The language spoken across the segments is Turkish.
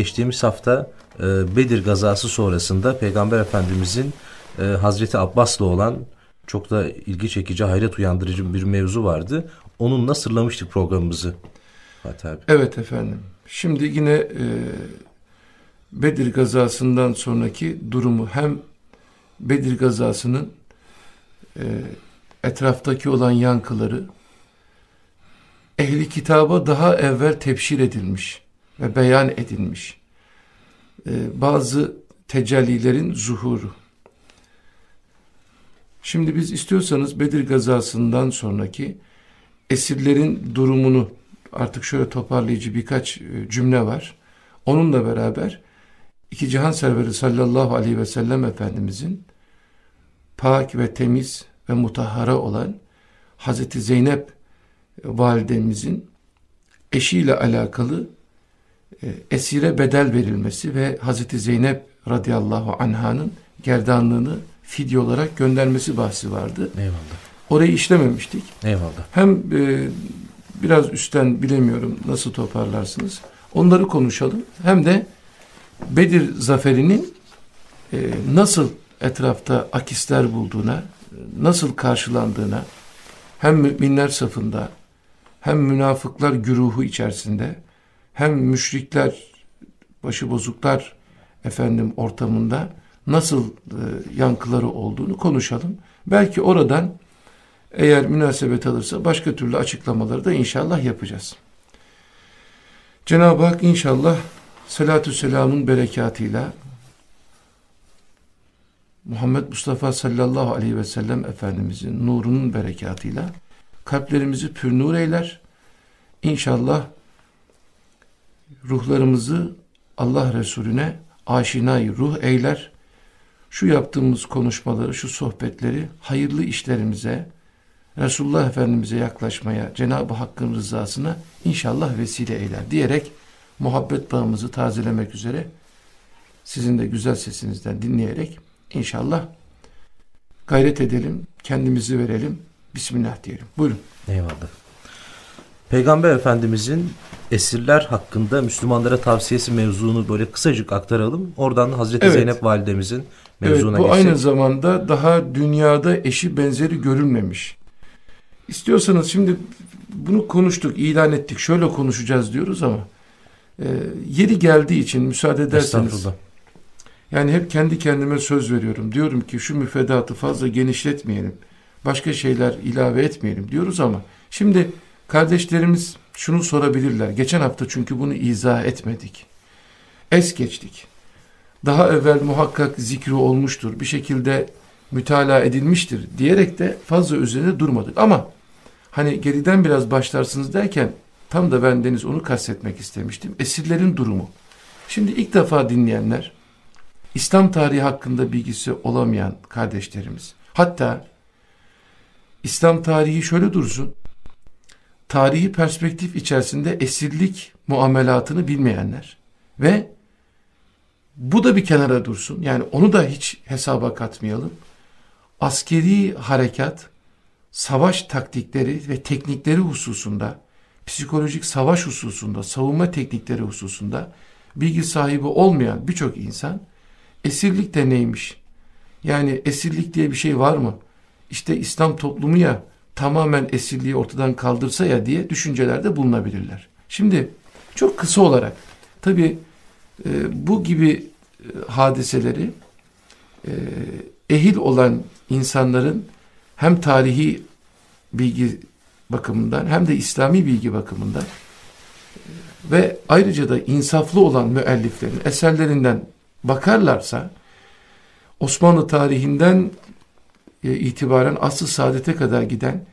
geçtiğimiz hafta e, Bedir gazası sonrasında Peygamber Efendimizin e, Hazreti Abbas'la olan çok da ilgi çekici, hayret uyandırıcı bir mevzu vardı. Onunla sırlamıştık programımızı. Fatih abi. Evet efendim. Şimdi yine e, Bedir gazasından sonraki durumu hem Bedir gazasının e, etraftaki olan yankıları ehli kitaba daha evvel tepşir edilmiş ve beyan edilmiş. E, bazı tecellilerin zuhuru. Şimdi biz istiyorsanız Bedir gazasından sonraki esirlerin durumunu artık şöyle toparlayıcı birkaç e, cümle var. Onunla beraber iki cihan serveri sallallahu aleyhi ve sellem Efendimizin pak ve temiz ve mutahhara olan Hazreti Zeynep validemizin eşiyle alakalı esire bedel verilmesi ve Hazreti Zeynep radıyallahu anhanın gerdanlığını fidye olarak göndermesi bahsi vardı. Eyvallah. Orayı işlememiştik. Eyvallah. Hem e, biraz üstten bilemiyorum nasıl toparlarsınız. Onları konuşalım. Hem de Bedir zaferinin e, nasıl etrafta akisler bulduğuna, nasıl karşılandığına hem müminler safında hem münafıklar güruhu içerisinde hem müşrikler başıbozuklar efendim ortamında nasıl e, yankıları olduğunu konuşalım. Belki oradan eğer münasebet alırsa başka türlü açıklamaları da inşallah yapacağız. Cenab-ı Hak inşallah salatü selamın berekatıyla Muhammed Mustafa sallallahu aleyhi ve sellem Efendimizin nurunun berekatıyla kalplerimizi pür nur eyler. İnşallah ruhlarımızı Allah Resulüne aşinayı ruh eyler. Şu yaptığımız konuşmaları, şu sohbetleri hayırlı işlerimize, Resulullah Efendimiz'e yaklaşmaya, Cenab-ı Hakk'ın rızasına inşallah vesile eyler diyerek muhabbet bağımızı tazelemek üzere sizin de güzel sesinizden dinleyerek inşallah gayret edelim, kendimizi verelim, Bismillah diyelim. Buyurun. Eyvallah. Peygamber Efendimizin esirler hakkında Müslümanlara tavsiyesi mevzunu böyle kısacık aktaralım. Oradan Hazreti evet. Zeynep validemizin mevzuna evet, bu geçelim. aynı zamanda daha dünyada eşi benzeri görülmemiş. İstiyorsanız şimdi bunu konuştuk, ilan ettik, şöyle konuşacağız diyoruz ama e, yeri geldiği için müsaade ederseniz yani hep kendi kendime söz veriyorum. Diyorum ki şu müfredatı fazla genişletmeyelim. Başka şeyler ilave etmeyelim diyoruz ama şimdi kardeşlerimiz şunu sorabilirler. Geçen hafta çünkü bunu izah etmedik. Es geçtik. Daha evvel muhakkak zikri olmuştur. Bir şekilde mütalaa edilmiştir diyerek de fazla üzerine durmadık. Ama hani geriden biraz başlarsınız derken tam da ben Deniz onu kastetmek istemiştim. Esirlerin durumu. Şimdi ilk defa dinleyenler İslam tarihi hakkında bilgisi olamayan kardeşlerimiz. Hatta İslam tarihi şöyle dursun. Tarihi perspektif içerisinde esirlik muamelatını bilmeyenler ve bu da bir kenara dursun. Yani onu da hiç hesaba katmayalım. Askeri harekat, savaş taktikleri ve teknikleri hususunda, psikolojik savaş hususunda, savunma teknikleri hususunda bilgi sahibi olmayan birçok insan esirlik de neymiş? Yani esirlik diye bir şey var mı? İşte İslam toplumu ya tamamen esirliği ortadan kaldırsa ya diye düşüncelerde bulunabilirler. Şimdi çok kısa olarak tabi e, bu gibi e, hadiseleri e, ehil olan insanların hem tarihi bilgi bakımından hem de İslami bilgi bakımından ve ayrıca da insaflı olan müelliflerin eserlerinden bakarlarsa Osmanlı tarihinden e, itibaren asıl saadete kadar giden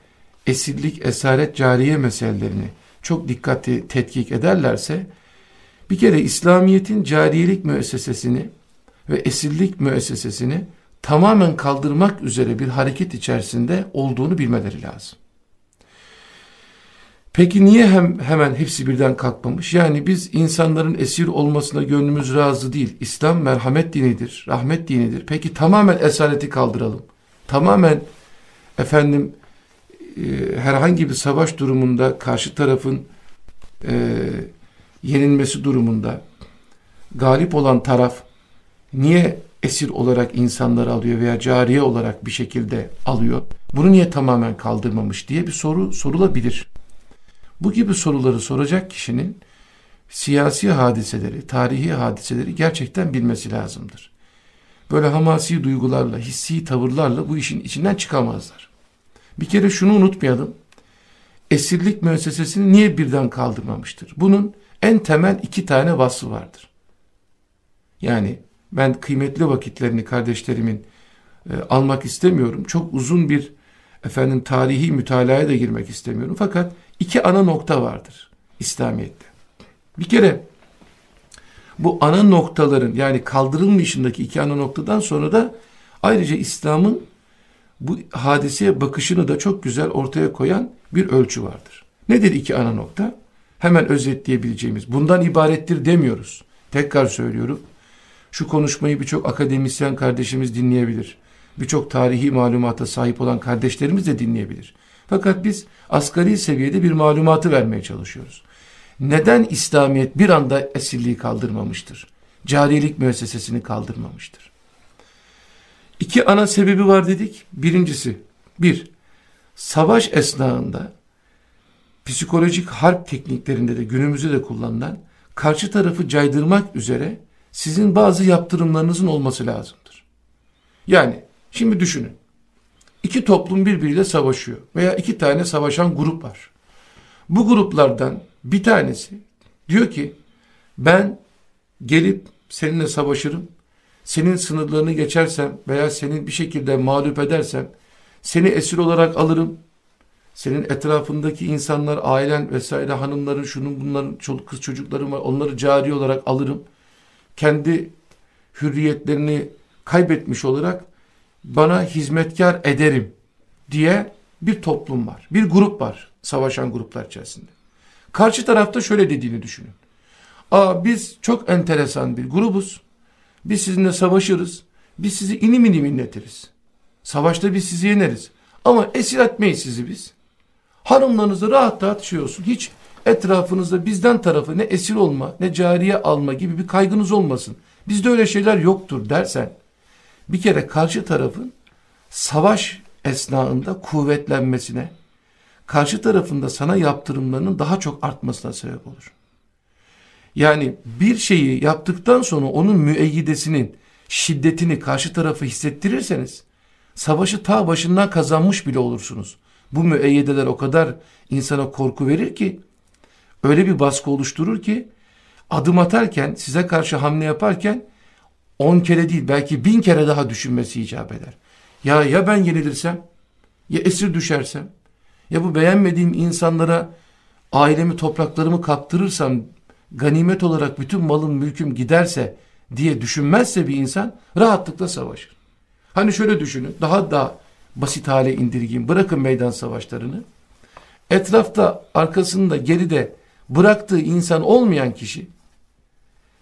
esirlik, esaret, cariye meselelerini çok dikkatli tetkik ederlerse bir kere İslamiyet'in cariyelik müessesesini ve esirlik müessesesini tamamen kaldırmak üzere bir hareket içerisinde olduğunu bilmeleri lazım. Peki niye hem hemen hepsi birden kalkmamış? Yani biz insanların esir olmasına gönlümüz razı değil. İslam merhamet dinidir, rahmet dinidir. Peki tamamen esareti kaldıralım. Tamamen efendim e, herhangi bir savaş durumunda karşı tarafın e, yenilmesi durumunda galip olan taraf niye esir olarak insanları alıyor veya cariye olarak bir şekilde alıyor? Bunu niye tamamen kaldırmamış diye bir soru sorulabilir. Bu gibi soruları soracak kişinin siyasi hadiseleri, tarihi hadiseleri gerçekten bilmesi lazımdır. Böyle hamasi duygularla, hissi tavırlarla bu işin içinden çıkamazlar. Bir kere şunu unutmayalım. Esirlik müessesesini niye birden kaldırmamıştır? Bunun en temel iki tane vasfı vardır. Yani ben kıymetli vakitlerini kardeşlerimin e, almak istemiyorum. Çok uzun bir efendim tarihi mütalaya da girmek istemiyorum. Fakat iki ana nokta vardır İslamiyet'te. Bir kere bu ana noktaların yani kaldırılmayışındaki iki ana noktadan sonra da ayrıca İslam'ın bu hadiseye bakışını da çok güzel ortaya koyan bir ölçü vardır. Nedir iki ana nokta? Hemen özetleyebileceğimiz. Bundan ibarettir demiyoruz. Tekrar söylüyorum. Şu konuşmayı birçok akademisyen kardeşimiz dinleyebilir. Birçok tarihi malumata sahip olan kardeşlerimiz de dinleyebilir. Fakat biz asgari seviyede bir malumatı vermeye çalışıyoruz. Neden İslamiyet bir anda esirliği kaldırmamıştır? Cariyelik müessesesini kaldırmamıştır. İki ana sebebi var dedik. Birincisi, bir, savaş esnasında psikolojik harp tekniklerinde de günümüzde de kullanılan karşı tarafı caydırmak üzere sizin bazı yaptırımlarınızın olması lazımdır. Yani şimdi düşünün. İki toplum birbiriyle savaşıyor veya iki tane savaşan grup var. Bu gruplardan bir tanesi diyor ki ben gelip seninle savaşırım. Senin sınırlarını geçersem veya senin bir şekilde mağlup edersem seni esir olarak alırım. Senin etrafındaki insanlar, ailen vesaire hanımların, şunun bunların çoluk kız çocuklarım var. Onları cari olarak alırım. Kendi hürriyetlerini kaybetmiş olarak bana hizmetkar ederim diye bir toplum var. Bir grup var savaşan gruplar içerisinde. Karşı tarafta şöyle dediğini düşünün. Aa biz çok enteresan bir grubuz. Biz sizinle savaşırız. Biz sizi inim inim inletiriz. Savaşta biz sizi yeneriz. Ama esir etmeyiz sizi biz. Hanımlarınızı rahat rahat şey olsun. Hiç etrafınızda bizden tarafı ne esir olma ne cariye alma gibi bir kaygınız olmasın. Bizde öyle şeyler yoktur dersen bir kere karşı tarafın savaş esnasında kuvvetlenmesine, karşı tarafında sana yaptırımlarının daha çok artmasına sebep olur. Yani bir şeyi yaptıktan sonra onun müeyyidesinin şiddetini karşı tarafı hissettirirseniz savaşı ta başından kazanmış bile olursunuz. Bu müeyyideler o kadar insana korku verir ki öyle bir baskı oluşturur ki adım atarken size karşı hamle yaparken on kere değil belki bin kere daha düşünmesi icap eder. Ya ya ben yenilirsem ya esir düşersem ya bu beğenmediğim insanlara ailemi topraklarımı kaptırırsam ganimet olarak bütün malım mülküm giderse diye düşünmezse bir insan rahatlıkla savaşır. Hani şöyle düşünün daha da basit hale indirgeyim bırakın meydan savaşlarını. Etrafta arkasında geride bıraktığı insan olmayan kişi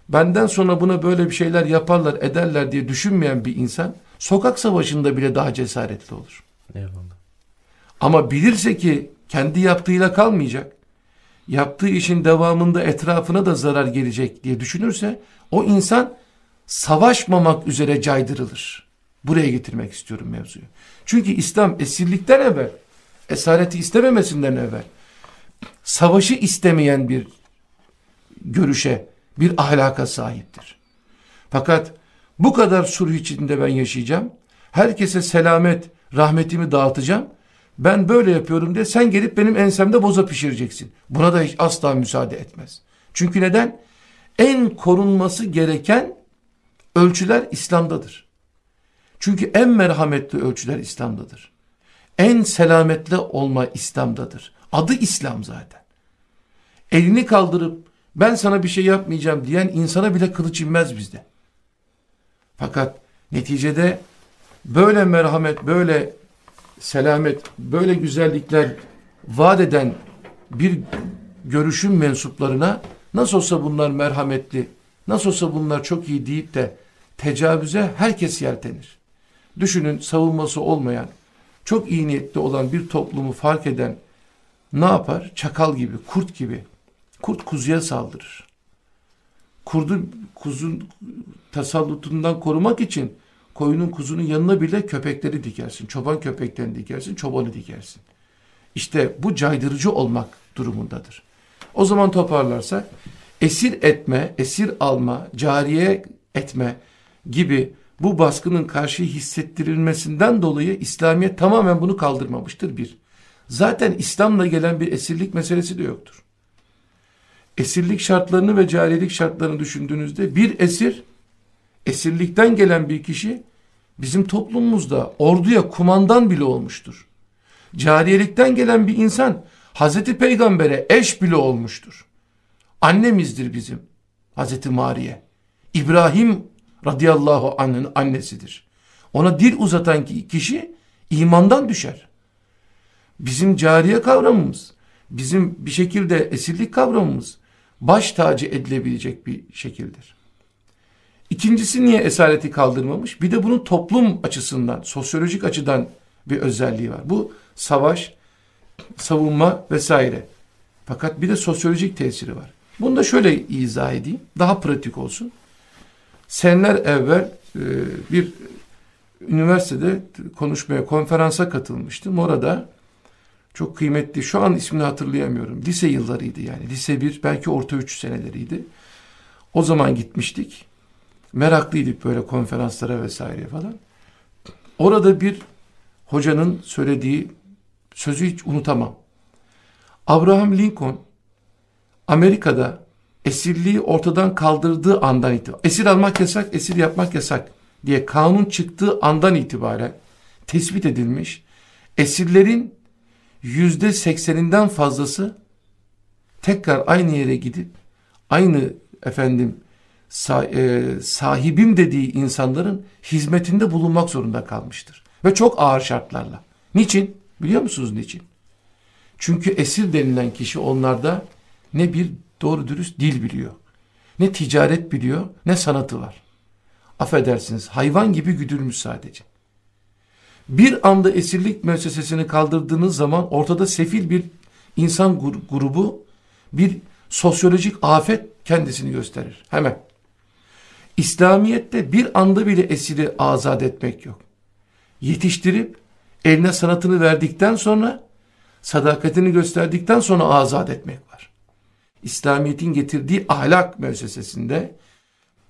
benden sonra buna böyle bir şeyler yaparlar ederler diye düşünmeyen bir insan sokak savaşında bile daha cesaretli olur. Eyvallah. Ama bilirse ki kendi yaptığıyla kalmayacak, yaptığı işin devamında etrafına da zarar gelecek diye düşünürse o insan savaşmamak üzere caydırılır. Buraya getirmek istiyorum mevzuyu. Çünkü İslam esirlikten evvel, esareti istememesinden evvel, savaşı istemeyen bir görüşe, bir ahlaka sahiptir. Fakat bu kadar sulh içinde ben yaşayacağım, herkese selamet, rahmetimi dağıtacağım, ben böyle yapıyorum diye sen gelip benim ensemde boza pişireceksin. Buna da hiç asla müsaade etmez. Çünkü neden? En korunması gereken ölçüler İslam'dadır. Çünkü en merhametli ölçüler İslam'dadır. En selametli olma İslam'dadır. Adı İslam zaten. Elini kaldırıp ben sana bir şey yapmayacağım diyen insana bile kılıç inmez bizde. Fakat neticede böyle merhamet, böyle selamet, böyle güzellikler vaat eden bir görüşün mensuplarına nasıl olsa bunlar merhametli, nasıl olsa bunlar çok iyi deyip de tecavüze herkes yeltenir. Düşünün savunması olmayan, çok iyi niyetli olan bir toplumu fark eden ne yapar? Çakal gibi, kurt gibi. Kurt kuzuya saldırır. kurdu kuzun tasallutundan korumak için koyunun kuzunun yanına bile köpekleri dikersin. Çoban köpeklerini dikersin, çobanı dikersin. İşte bu caydırıcı olmak durumundadır. O zaman toparlarsak esir etme, esir alma, cariye etme gibi bu baskının karşı hissettirilmesinden dolayı İslamiyet tamamen bunu kaldırmamıştır bir. Zaten İslam'la gelen bir esirlik meselesi de yoktur. Esirlik şartlarını ve cariyelik şartlarını düşündüğünüzde bir esir, esirlikten gelen bir kişi bizim toplumumuzda orduya kumandan bile olmuştur. Cariyelikten gelen bir insan Hazreti Peygamber'e eş bile olmuştur. Annemizdir bizim Hazreti Mariye. İbrahim radıyallahu anh'ın annesidir. Ona dil uzatan kişi imandan düşer. Bizim cariye kavramımız, bizim bir şekilde esirlik kavramımız baş tacı edilebilecek bir şekildir. İkincisi niye esareti kaldırmamış? Bir de bunun toplum açısından, sosyolojik açıdan bir özelliği var. Bu savaş, savunma vesaire. Fakat bir de sosyolojik tesiri var. Bunu da şöyle izah edeyim. Daha pratik olsun. Seneler evvel e, bir üniversitede konuşmaya, konferansa katılmıştım. Orada çok kıymetli, şu an ismini hatırlayamıyorum. Lise yıllarıydı yani. Lise 1, belki orta 3 seneleriydi. O zaman gitmiştik. Meraklıydık böyle konferanslara vesaire falan. Orada bir hocanın söylediği sözü hiç unutamam. Abraham Lincoln Amerika'da esirliği ortadan kaldırdığı andan itibaren esir almak yasak, esir yapmak yasak diye kanun çıktığı andan itibaren tespit edilmiş esirlerin yüzde sekseninden fazlası tekrar aynı yere gidip aynı efendim sahibim dediği insanların hizmetinde bulunmak zorunda kalmıştır. Ve çok ağır şartlarla. Niçin? Biliyor musunuz niçin? Çünkü esir denilen kişi onlarda ne bir doğru dürüst dil biliyor. Ne ticaret biliyor ne sanatı var. Affedersiniz hayvan gibi güdülmüş sadece. Bir anda esirlik müessesesini kaldırdığınız zaman ortada sefil bir insan grubu bir sosyolojik afet kendisini gösterir. Hemen. İslamiyet'te bir anda bile esiri azat etmek yok. Yetiştirip eline sanatını verdikten sonra sadakatini gösterdikten sonra azat etmek var. İslamiyet'in getirdiği ahlak müessesesinde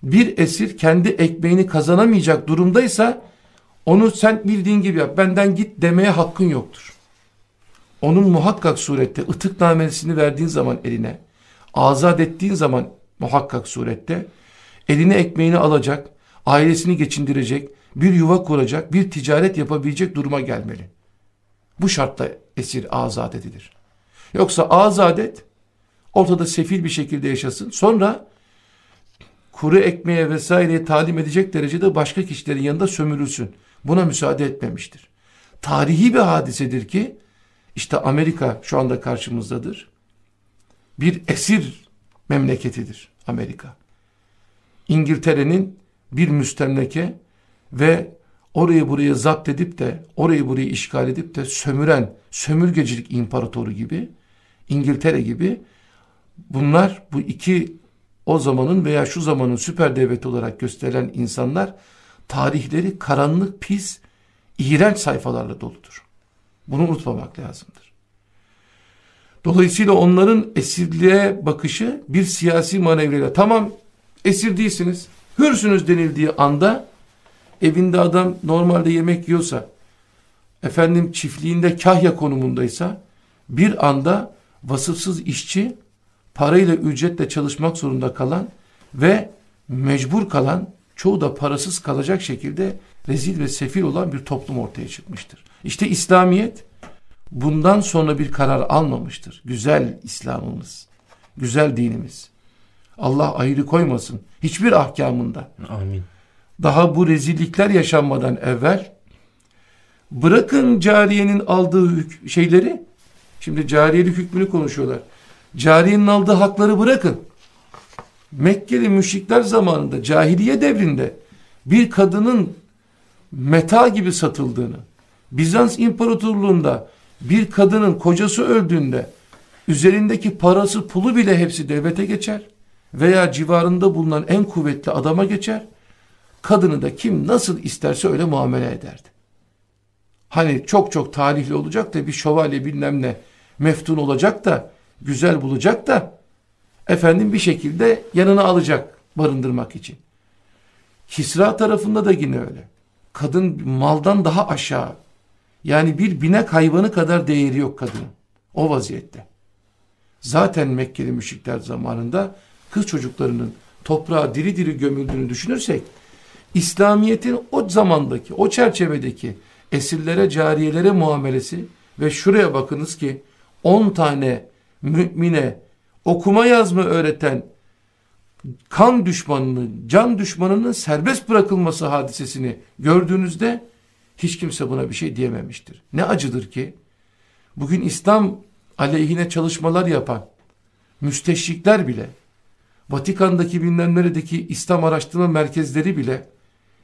bir esir kendi ekmeğini kazanamayacak durumdaysa onu sen bildiğin gibi yap benden git demeye hakkın yoktur. Onun muhakkak surette ıtıknamesini verdiğin zaman eline azat ettiğin zaman muhakkak surette eline ekmeğini alacak, ailesini geçindirecek, bir yuva kuracak, bir ticaret yapabilecek duruma gelmeli. Bu şartla esir azat edilir. Yoksa azat et, ortada sefil bir şekilde yaşasın. Sonra kuru ekmeğe vesaireye talim edecek derecede başka kişilerin yanında sömürülsün. Buna müsaade etmemiştir. Tarihi bir hadisedir ki işte Amerika şu anda karşımızdadır. Bir esir memleketidir Amerika. İngiltere'nin bir müstemleke ve orayı burayı zapt edip de orayı burayı işgal edip de sömüren sömürgecilik imparatoru gibi İngiltere gibi bunlar bu iki o zamanın veya şu zamanın süper devlet olarak gösterilen insanlar tarihleri karanlık, pis, iğrenç sayfalarla doludur. Bunu unutmamak lazımdır. Dolayısıyla onların esirliğe bakışı bir siyasi manevrayla tamam esir değilsiniz, hürsünüz denildiği anda evinde adam normalde yemek yiyorsa, efendim çiftliğinde kahya konumundaysa bir anda vasıfsız işçi parayla ücretle çalışmak zorunda kalan ve mecbur kalan çoğu da parasız kalacak şekilde rezil ve sefil olan bir toplum ortaya çıkmıştır. İşte İslamiyet bundan sonra bir karar almamıştır. Güzel İslam'ımız, güzel dinimiz. Allah ayrı koymasın hiçbir ahkamında. Amin daha bu rezillikler yaşanmadan evvel bırakın cariyenin aldığı şeyleri şimdi cariyelik hükmünü konuşuyorlar. Cariyenin aldığı hakları bırakın. Mekkeli müşrikler zamanında cahiliye devrinde bir kadının meta gibi satıldığını Bizans İmparatorluğunda bir kadının kocası öldüğünde üzerindeki parası pulu bile hepsi devlete geçer veya civarında bulunan en kuvvetli adama geçer. Kadını da kim nasıl isterse öyle muamele ederdi. Hani çok çok talihli olacak da bir şövalye bilmem ne meftun olacak da güzel bulacak da efendim bir şekilde yanına alacak barındırmak için. Kisra tarafında da yine öyle. Kadın maldan daha aşağı. Yani bir binek hayvanı kadar değeri yok kadının. O vaziyette. Zaten Mekkeli müşrikler zamanında kız çocuklarının toprağa diri diri gömüldüğünü düşünürsek İslamiyet'in o zamandaki, o çerçevedeki esirlere, cariyelere muamelesi ve şuraya bakınız ki 10 tane mümine okuma yazma öğreten kan düşmanını, can düşmanının serbest bırakılması hadisesini gördüğünüzde hiç kimse buna bir şey diyememiştir. Ne acıdır ki bugün İslam aleyhine çalışmalar yapan müsteşrikler bile Vatikan'daki bilmem neredeki İslam araştırma merkezleri bile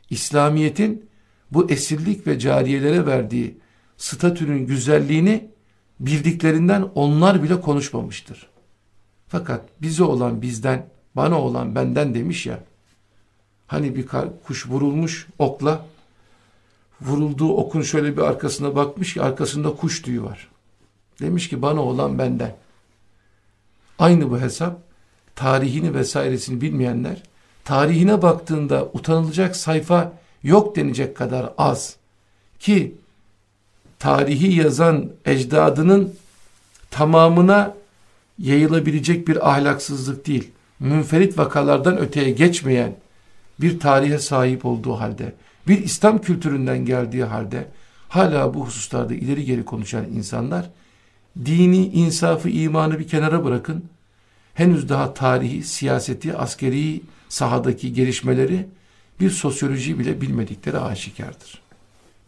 İslamiyet'in bu esirlik ve cariyelere verdiği statünün güzelliğini bildiklerinden onlar bile konuşmamıştır. Fakat bize olan bizden, bana olan benden demiş ya, hani bir kuş vurulmuş okla, vurulduğu okun şöyle bir arkasına bakmış ki arkasında kuş tüyü var. Demiş ki bana olan benden. Aynı bu hesap tarihini vesairesini bilmeyenler tarihine baktığında utanılacak sayfa yok denecek kadar az ki tarihi yazan ecdadının tamamına yayılabilecek bir ahlaksızlık değil, münferit vakalardan öteye geçmeyen bir tarihe sahip olduğu halde, bir İslam kültüründen geldiği halde hala bu hususlarda ileri geri konuşan insanlar dini, insafı, imanı bir kenara bırakın. Henüz daha tarihi, siyaseti, askeri sahadaki gelişmeleri bir sosyoloji bile bilmedikleri aşikardır.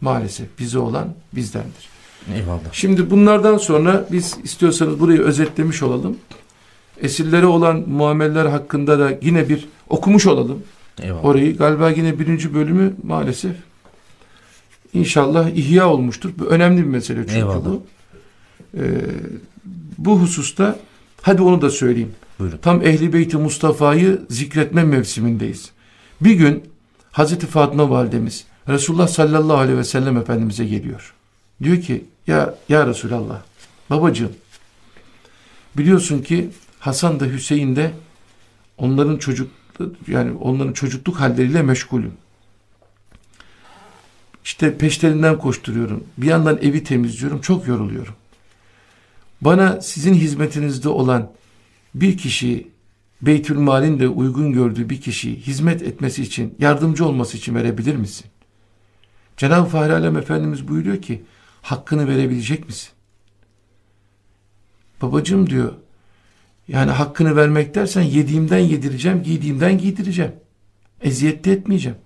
Maalesef bize olan bizdendir. Eyvallah. Şimdi bunlardan sonra biz istiyorsanız burayı özetlemiş olalım. Esirlere olan muameleler hakkında da yine bir okumuş olalım. Eyvallah. Orayı galiba yine birinci bölümü maalesef inşallah ihya olmuştur. Bu önemli bir mesele çünkü Eyvallah. bu. Ee, bu hususta hadi onu da söyleyeyim. Buyurun. Tam Ehli Beyti Mustafa'yı zikretme mevsimindeyiz. Bir gün Hazreti Fatıma validemiz Resulullah sallallahu aleyhi ve sellem Efendimiz'e geliyor. Diyor ki ya, ya Resulallah babacığım biliyorsun ki Hasan da Hüseyin de onların çocuk yani onların çocukluk halleriyle meşgulüm. İşte peşlerinden koşturuyorum. Bir yandan evi temizliyorum. Çok yoruluyorum. Bana sizin hizmetinizde olan bir kişi Beytülmal'in de uygun gördüğü bir kişi hizmet etmesi için, yardımcı olması için verebilir misin? Cenab-ı Fahri Alem Efendimiz buyuruyor ki, hakkını verebilecek misin? Babacığım diyor, yani hakkını vermek dersen yediğimden yedireceğim, giydiğimden giydireceğim. Eziyette etmeyeceğim.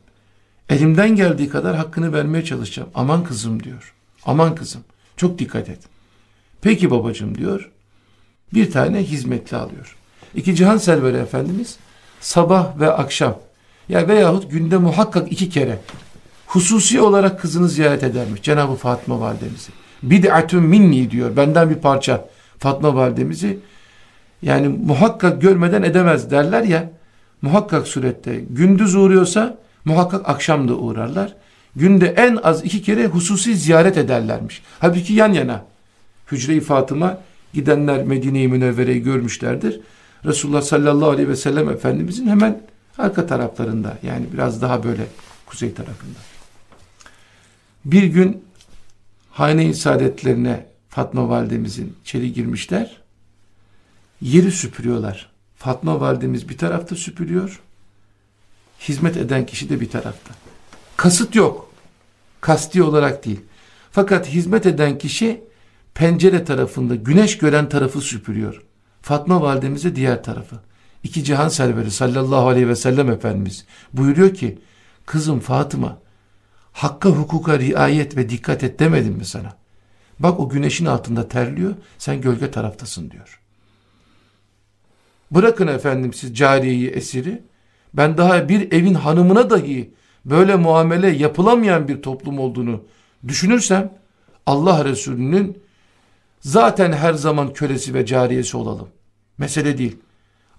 Elimden geldiği kadar hakkını vermeye çalışacağım. Aman kızım diyor. Aman kızım. Çok dikkat et. Peki babacığım diyor. Bir tane hizmetli alıyor. İki cihan serveri efendimiz sabah ve akşam ya veyahut günde muhakkak iki kere hususi olarak kızını ziyaret edermiş Cenab-ı Fatma validemizi. Bid'atun minni diyor benden bir parça Fatma validemizi yani muhakkak görmeden edemez derler ya muhakkak surette gündüz uğruyorsa muhakkak akşam da uğrarlar. Günde en az iki kere hususi ziyaret ederlermiş. Halbuki yan yana. Hücre-i Fatıma gidenler Medine-i Münevvere'yi görmüşlerdir. Resulullah sallallahu aleyhi ve sellem Efendimizin hemen arka taraflarında yani biraz daha böyle kuzey tarafında. Bir gün hane-i saadetlerine Fatma validemizin içeri girmişler. Yeri süpürüyorlar. Fatma validemiz bir tarafta süpürüyor. Hizmet eden kişi de bir tarafta. Kasıt yok. Kasti olarak değil. Fakat hizmet eden kişi pencere tarafında güneş gören tarafı süpürüyor. Fatma validemize diğer tarafı. İki cihan serveri sallallahu aleyhi ve sellem Efendimiz buyuruyor ki kızım Fatıma hakka hukuka riayet ve dikkat et demedim mi sana? Bak o güneşin altında terliyor sen gölge taraftasın diyor. Bırakın efendim siz cariyeyi esiri ben daha bir evin hanımına dahi böyle muamele yapılamayan bir toplum olduğunu düşünürsem Allah Resulü'nün zaten her zaman kölesi ve cariyesi olalım. Mesele değil.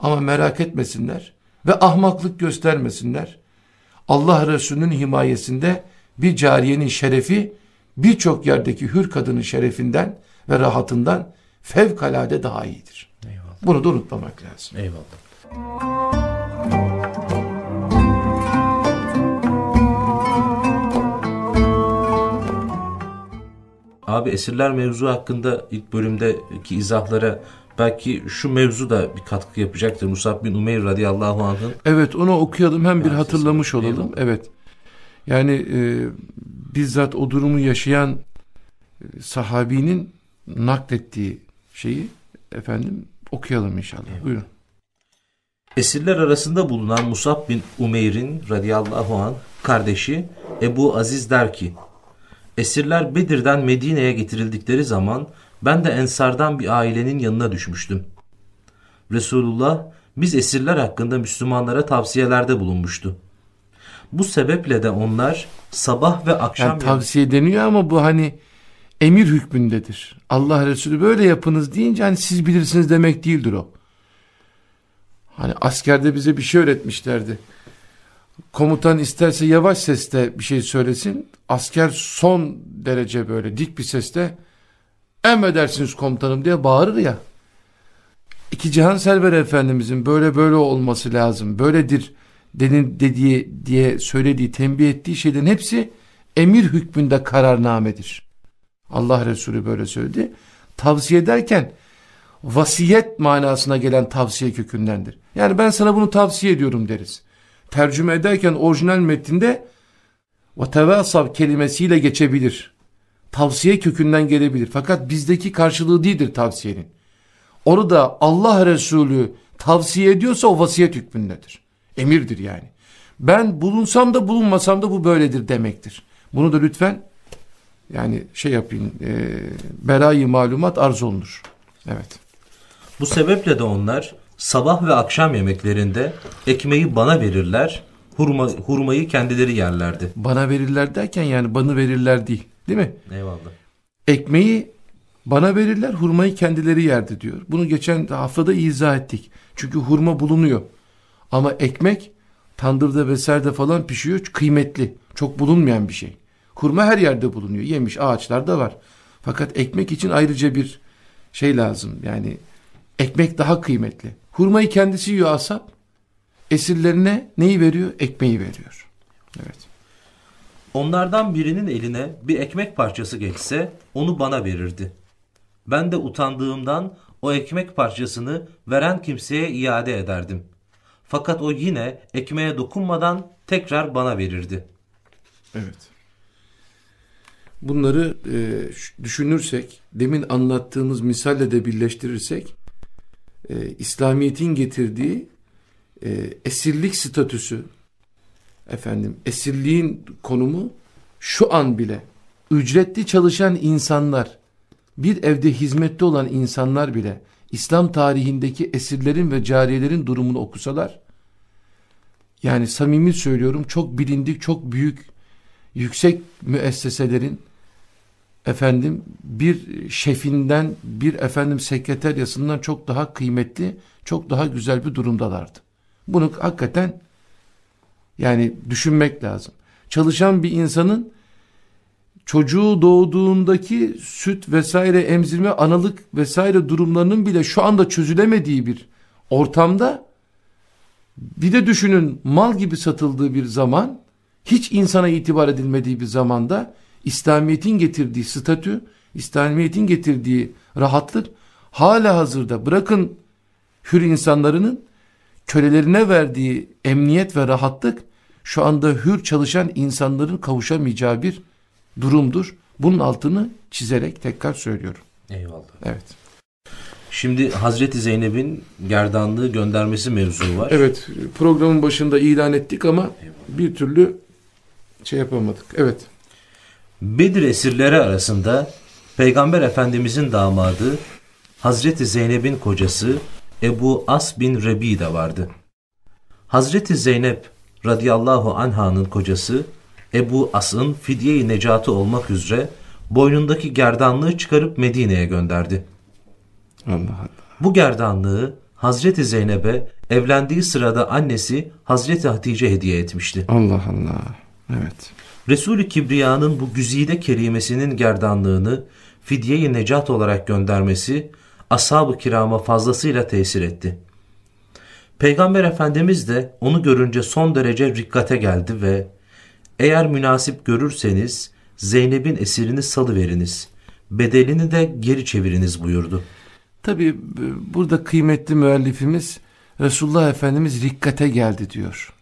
Ama merak etmesinler ve ahmaklık göstermesinler. Allah Resulü'nün himayesinde bir cariyenin şerefi birçok yerdeki hür kadının şerefinden ve rahatından fevkalade daha iyidir. Eyvallah. Bunu da unutmamak lazım. Eyvallah. Abi esirler mevzu hakkında ilk bölümdeki izahlara belki şu mevzu da bir katkı yapacaktır. Musab bin Umeyr radıyallahu anh'ın. Evet onu okuyalım hem bir hatırlamış olalım. Eyvallah. Evet. Yani e, bizzat o durumu yaşayan e, sahabinin naklettiği şeyi efendim okuyalım inşallah. Eyvallah. Buyurun. Esirler arasında bulunan Musab bin Umeyr'in radıyallahu an kardeşi Ebu Aziz der ki Esirler Bedir'den Medine'ye getirildikleri zaman ben de Ensardan bir ailenin yanına düşmüştüm. Resulullah biz esirler hakkında Müslümanlara tavsiyelerde bulunmuştu. Bu sebeple de onlar sabah ve akşam... Yani tavsiye deniyor ama bu hani emir hükmündedir. Allah Resulü böyle yapınız deyince hani siz bilirsiniz demek değildir o. Hani askerde bize bir şey öğretmişlerdi. Komutan isterse yavaş sesle bir şey söylesin. Asker son derece böyle dik bir sesle emredersiniz komutanım diye bağırır ya. İki Cihan Selver Efendimizin böyle böyle olması lazım. Böyledir denin dediği diye söylediği, tembih ettiği şeylerin hepsi emir hükmünde kararnamedir. Allah Resulü böyle söyledi. Tavsiye ederken vasiyet manasına gelen tavsiye kökündendir. Yani ben sana bunu tavsiye ediyorum deriz. Tercüme ederken orijinal metinde ve tevasav kelimesiyle geçebilir. Tavsiye kökünden gelebilir. Fakat bizdeki karşılığı değildir tavsiyenin. Onu da Allah Resulü tavsiye ediyorsa o vasiyet hükmündedir. Emirdir yani. Ben bulunsam da bulunmasam da bu böyledir demektir. Bunu da lütfen yani şey yapayım e, berayı malumat arz olunur. Evet. Bu sebeple de onlar sabah ve akşam yemeklerinde ekmeği bana verirler, hurma, hurmayı kendileri yerlerdi. Bana verirler derken yani bana verirler değil. Değil mi? Eyvallah. Ekmeği bana verirler, hurmayı kendileri yerdi diyor. Bunu geçen haftada izah ettik. Çünkü hurma bulunuyor. Ama ekmek tandırda vesairede falan pişiyor. Kıymetli. Çok bulunmayan bir şey. Hurma her yerde bulunuyor. Yemiş ağaçlarda var. Fakat ekmek için ayrıca bir şey lazım. Yani ekmek daha kıymetli. Hurmayı kendisi yiyor asap. Esirlerine neyi veriyor? Ekmeği veriyor. Evet. Onlardan birinin eline bir ekmek parçası geçse onu bana verirdi. Ben de utandığımdan o ekmek parçasını veren kimseye iade ederdim. Fakat o yine ekmeğe dokunmadan tekrar bana verirdi. Evet. Bunları e, düşünürsek, demin anlattığımız misalle de birleştirirsek, e, İslamiyet'in getirdiği e, esirlik statüsü, efendim esirliğin konumu şu an bile ücretli çalışan insanlar, bir evde hizmetli olan insanlar bile İslam tarihindeki esirlerin ve cariyelerin durumunu okusalar, yani samimi söylüyorum çok bilindik, çok büyük, yüksek müesseselerin efendim bir şefinden, bir efendim sekreteryasından çok daha kıymetli, çok daha güzel bir durumdalardı. Bunu hakikaten yani düşünmek lazım. Çalışan bir insanın çocuğu doğduğundaki süt vesaire emzirme analık vesaire durumlarının bile şu anda çözülemediği bir ortamda bir de düşünün mal gibi satıldığı bir zaman hiç insana itibar edilmediği bir zamanda İslamiyet'in getirdiği statü, İslamiyet'in getirdiği rahatlık hala hazırda bırakın hür insanlarının kölelerine verdiği emniyet ve rahatlık şu anda hür çalışan insanların kavuşamayacağı bir durumdur. Bunun altını çizerek tekrar söylüyorum. Eyvallah. Evet. Şimdi Hazreti Zeynep'in gerdanlığı göndermesi mevzu var. Evet programın başında ilan ettik ama Eyvallah. bir türlü şey yapamadık. Evet. Bedir esirleri arasında Peygamber Efendimizin damadı Hazreti Zeynep'in kocası Ebu As bin Rebi de vardı. Hazreti Zeynep radıyallahu anh'ın kocası Ebu As'ın fidye-i necatı olmak üzere boynundaki gerdanlığı çıkarıp Medine'ye gönderdi. Allah Allah. Bu gerdanlığı Hazreti Zeynep'e evlendiği sırada annesi Hazreti Hatice hediye etmişti. Allah Allah. Evet. Resul-i Kibriya'nın bu güzide kerimesinin gerdanlığını fidye-i necat olarak göndermesi ashab-ı kirama fazlasıyla tesir etti. Peygamber Efendimiz de onu görünce son derece rikkate geldi ve eğer münasip görürseniz Zeynep'in esirini salıveriniz, bedelini de geri çeviriniz buyurdu. Tabi burada kıymetli müellifimiz Resulullah Efendimiz rikkate geldi diyor.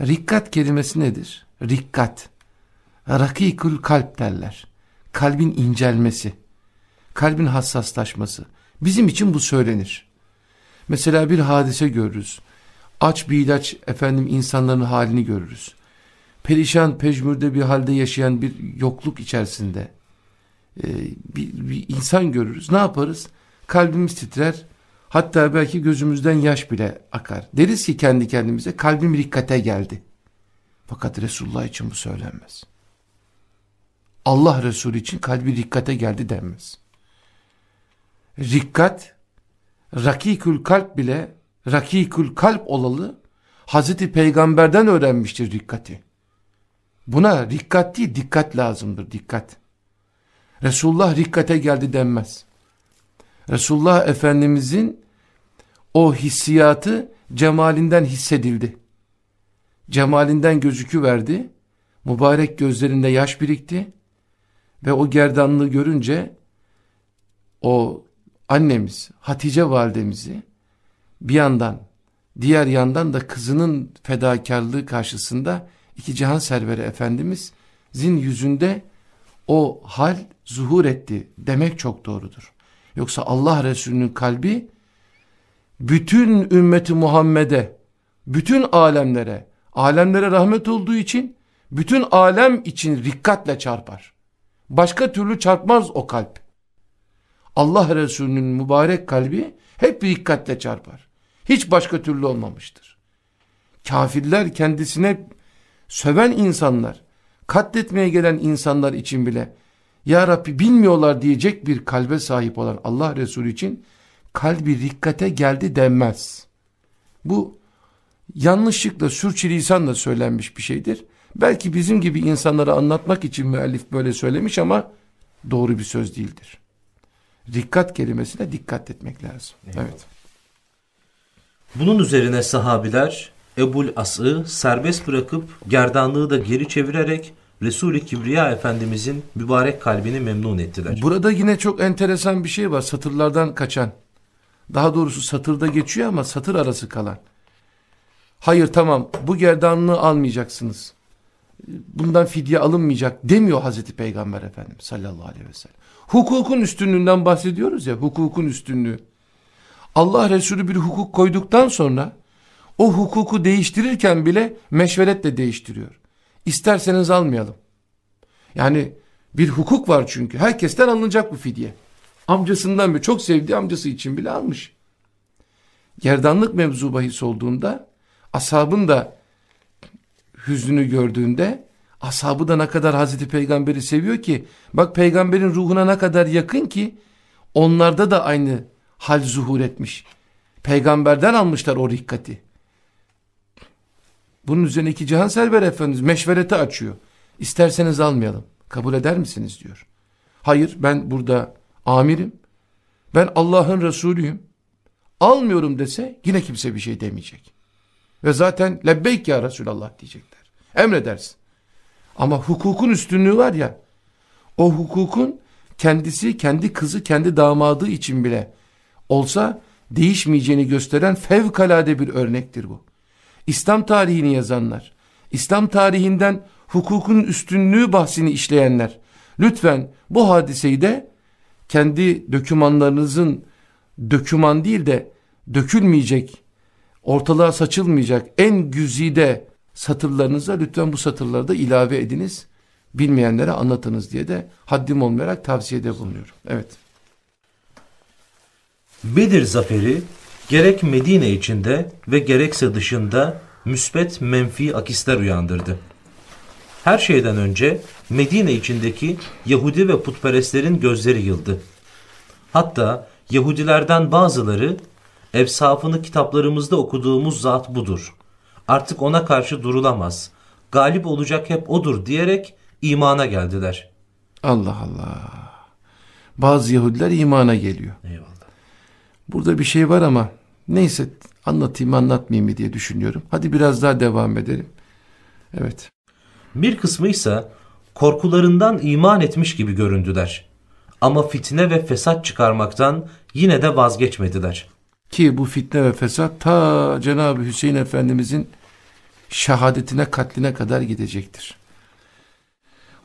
Rikkat kelimesi nedir? Rikkat. Rakikul kalp derler. Kalbin incelmesi. Kalbin hassaslaşması. Bizim için bu söylenir. Mesela bir hadise görürüz. Aç bir ilaç efendim insanların halini görürüz. Perişan pejmürde bir halde yaşayan bir yokluk içerisinde e, bir, bir insan görürüz. Ne yaparız? Kalbimiz titrer. Hatta belki gözümüzden yaş bile akar. Deriz ki kendi kendimize kalbim rikkate geldi. Fakat Resulullah için bu söylenmez. Allah Resulü için kalbi rikkate geldi denmez. Rikkat, rakikül kalp bile rakikül kalp olalı Hazreti Peygamber'den öğrenmiştir dikkati. Buna dikkat değil dikkat lazımdır dikkat. Resulullah rikkate geldi denmez. Resulullah Efendimizin o hissiyatı cemalinden hissedildi. Cemalinden gözükü verdi. Mübarek gözlerinde yaş birikti. Ve o gerdanlığı görünce o annemiz Hatice validemizi bir yandan diğer yandan da kızının fedakarlığı karşısında iki cihan serveri efendimizin yüzünde o hal zuhur etti demek çok doğrudur. Yoksa Allah Resulü'nün kalbi bütün ümmeti Muhammed'e, bütün alemlere, alemlere rahmet olduğu için bütün alem için rikkatle çarpar. Başka türlü çarpmaz o kalp. Allah Resulü'nün mübarek kalbi hep dikkatle çarpar. Hiç başka türlü olmamıştır. Kafirler kendisine söven insanlar, katletmeye gelen insanlar için bile Ya Rabbi bilmiyorlar diyecek bir kalbe sahip olan Allah Resulü için kalbi dikkate geldi denmez. Bu yanlışlıkla sürçülisanla söylenmiş bir şeydir. Belki bizim gibi insanlara anlatmak için müellif böyle söylemiş ama doğru bir söz değildir. Dikkat kelimesine dikkat etmek lazım. Evet. evet. Bunun üzerine sahabiler Ebul As'ı serbest bırakıp gerdanlığı da geri çevirerek Resul-i Kibriya Efendimizin mübarek kalbini memnun ettiler. Burada yine çok enteresan bir şey var satırlardan kaçan. Daha doğrusu satırda geçiyor ama satır arası kalan. Hayır tamam bu gerdanlığı almayacaksınız. Bundan fidye alınmayacak demiyor Hazreti Peygamber Efendimiz sallallahu aleyhi ve sellem. Hukukun üstünlüğünden bahsediyoruz ya hukukun üstünlüğü. Allah Resulü bir hukuk koyduktan sonra o hukuku değiştirirken bile meşveretle değiştiriyor. İsterseniz almayalım. Yani bir hukuk var çünkü. Herkesten alınacak bu fidye. Amcasından bir çok sevdiği amcası için bile almış. Gerdanlık mevzu bahis olduğunda ashabın da hüznünü gördüğünde ashabı da ne kadar Hazreti Peygamber'i seviyor ki bak peygamberin ruhuna ne kadar yakın ki onlarda da aynı hal zuhur etmiş. Peygamberden almışlar o rikkati. Bunun üzerine iki Cihan Server Efendimiz meşvereti açıyor. İsterseniz almayalım. Kabul eder misiniz diyor. Hayır ben burada amirim. Ben Allah'ın Resulüyüm. Almıyorum dese yine kimse bir şey demeyecek. Ve zaten lebbeyk ya Resulallah diyecekler. Emredersin. Ama hukukun üstünlüğü var ya. O hukukun kendisi, kendi kızı, kendi damadı için bile olsa değişmeyeceğini gösteren fevkalade bir örnektir bu. İslam tarihini yazanlar, İslam tarihinden hukukun üstünlüğü bahsini işleyenler, lütfen bu hadiseyi de kendi dökümanlarınızın döküman değil de dökülmeyecek, ortalığa saçılmayacak en güzide satırlarınıza lütfen bu satırları da ilave ediniz. Bilmeyenlere anlatınız diye de haddim olmayarak tavsiyede bulunuyorum. Evet. Bedir zaferi gerek Medine içinde ve gerekse dışında müsbet menfi akisler uyandırdı. Her şeyden önce Medine içindeki Yahudi ve putperestlerin gözleri yıldı. Hatta Yahudilerden bazıları Evsafını kitaplarımızda okuduğumuz zat budur. Artık ona karşı durulamaz. Galip olacak hep odur diyerek imana geldiler. Allah Allah. Bazı Yahudiler imana geliyor. Eyvallah. Burada bir şey var ama neyse anlatayım anlatmayayım mı diye düşünüyorum. Hadi biraz daha devam edelim. Evet. Bir kısmı ise korkularından iman etmiş gibi göründüler. Ama fitne ve fesat çıkarmaktan yine de vazgeçmediler. Ki bu fitne ve fesat ta Cenab-ı Hüseyin Efendimizin şehadetine katline kadar gidecektir.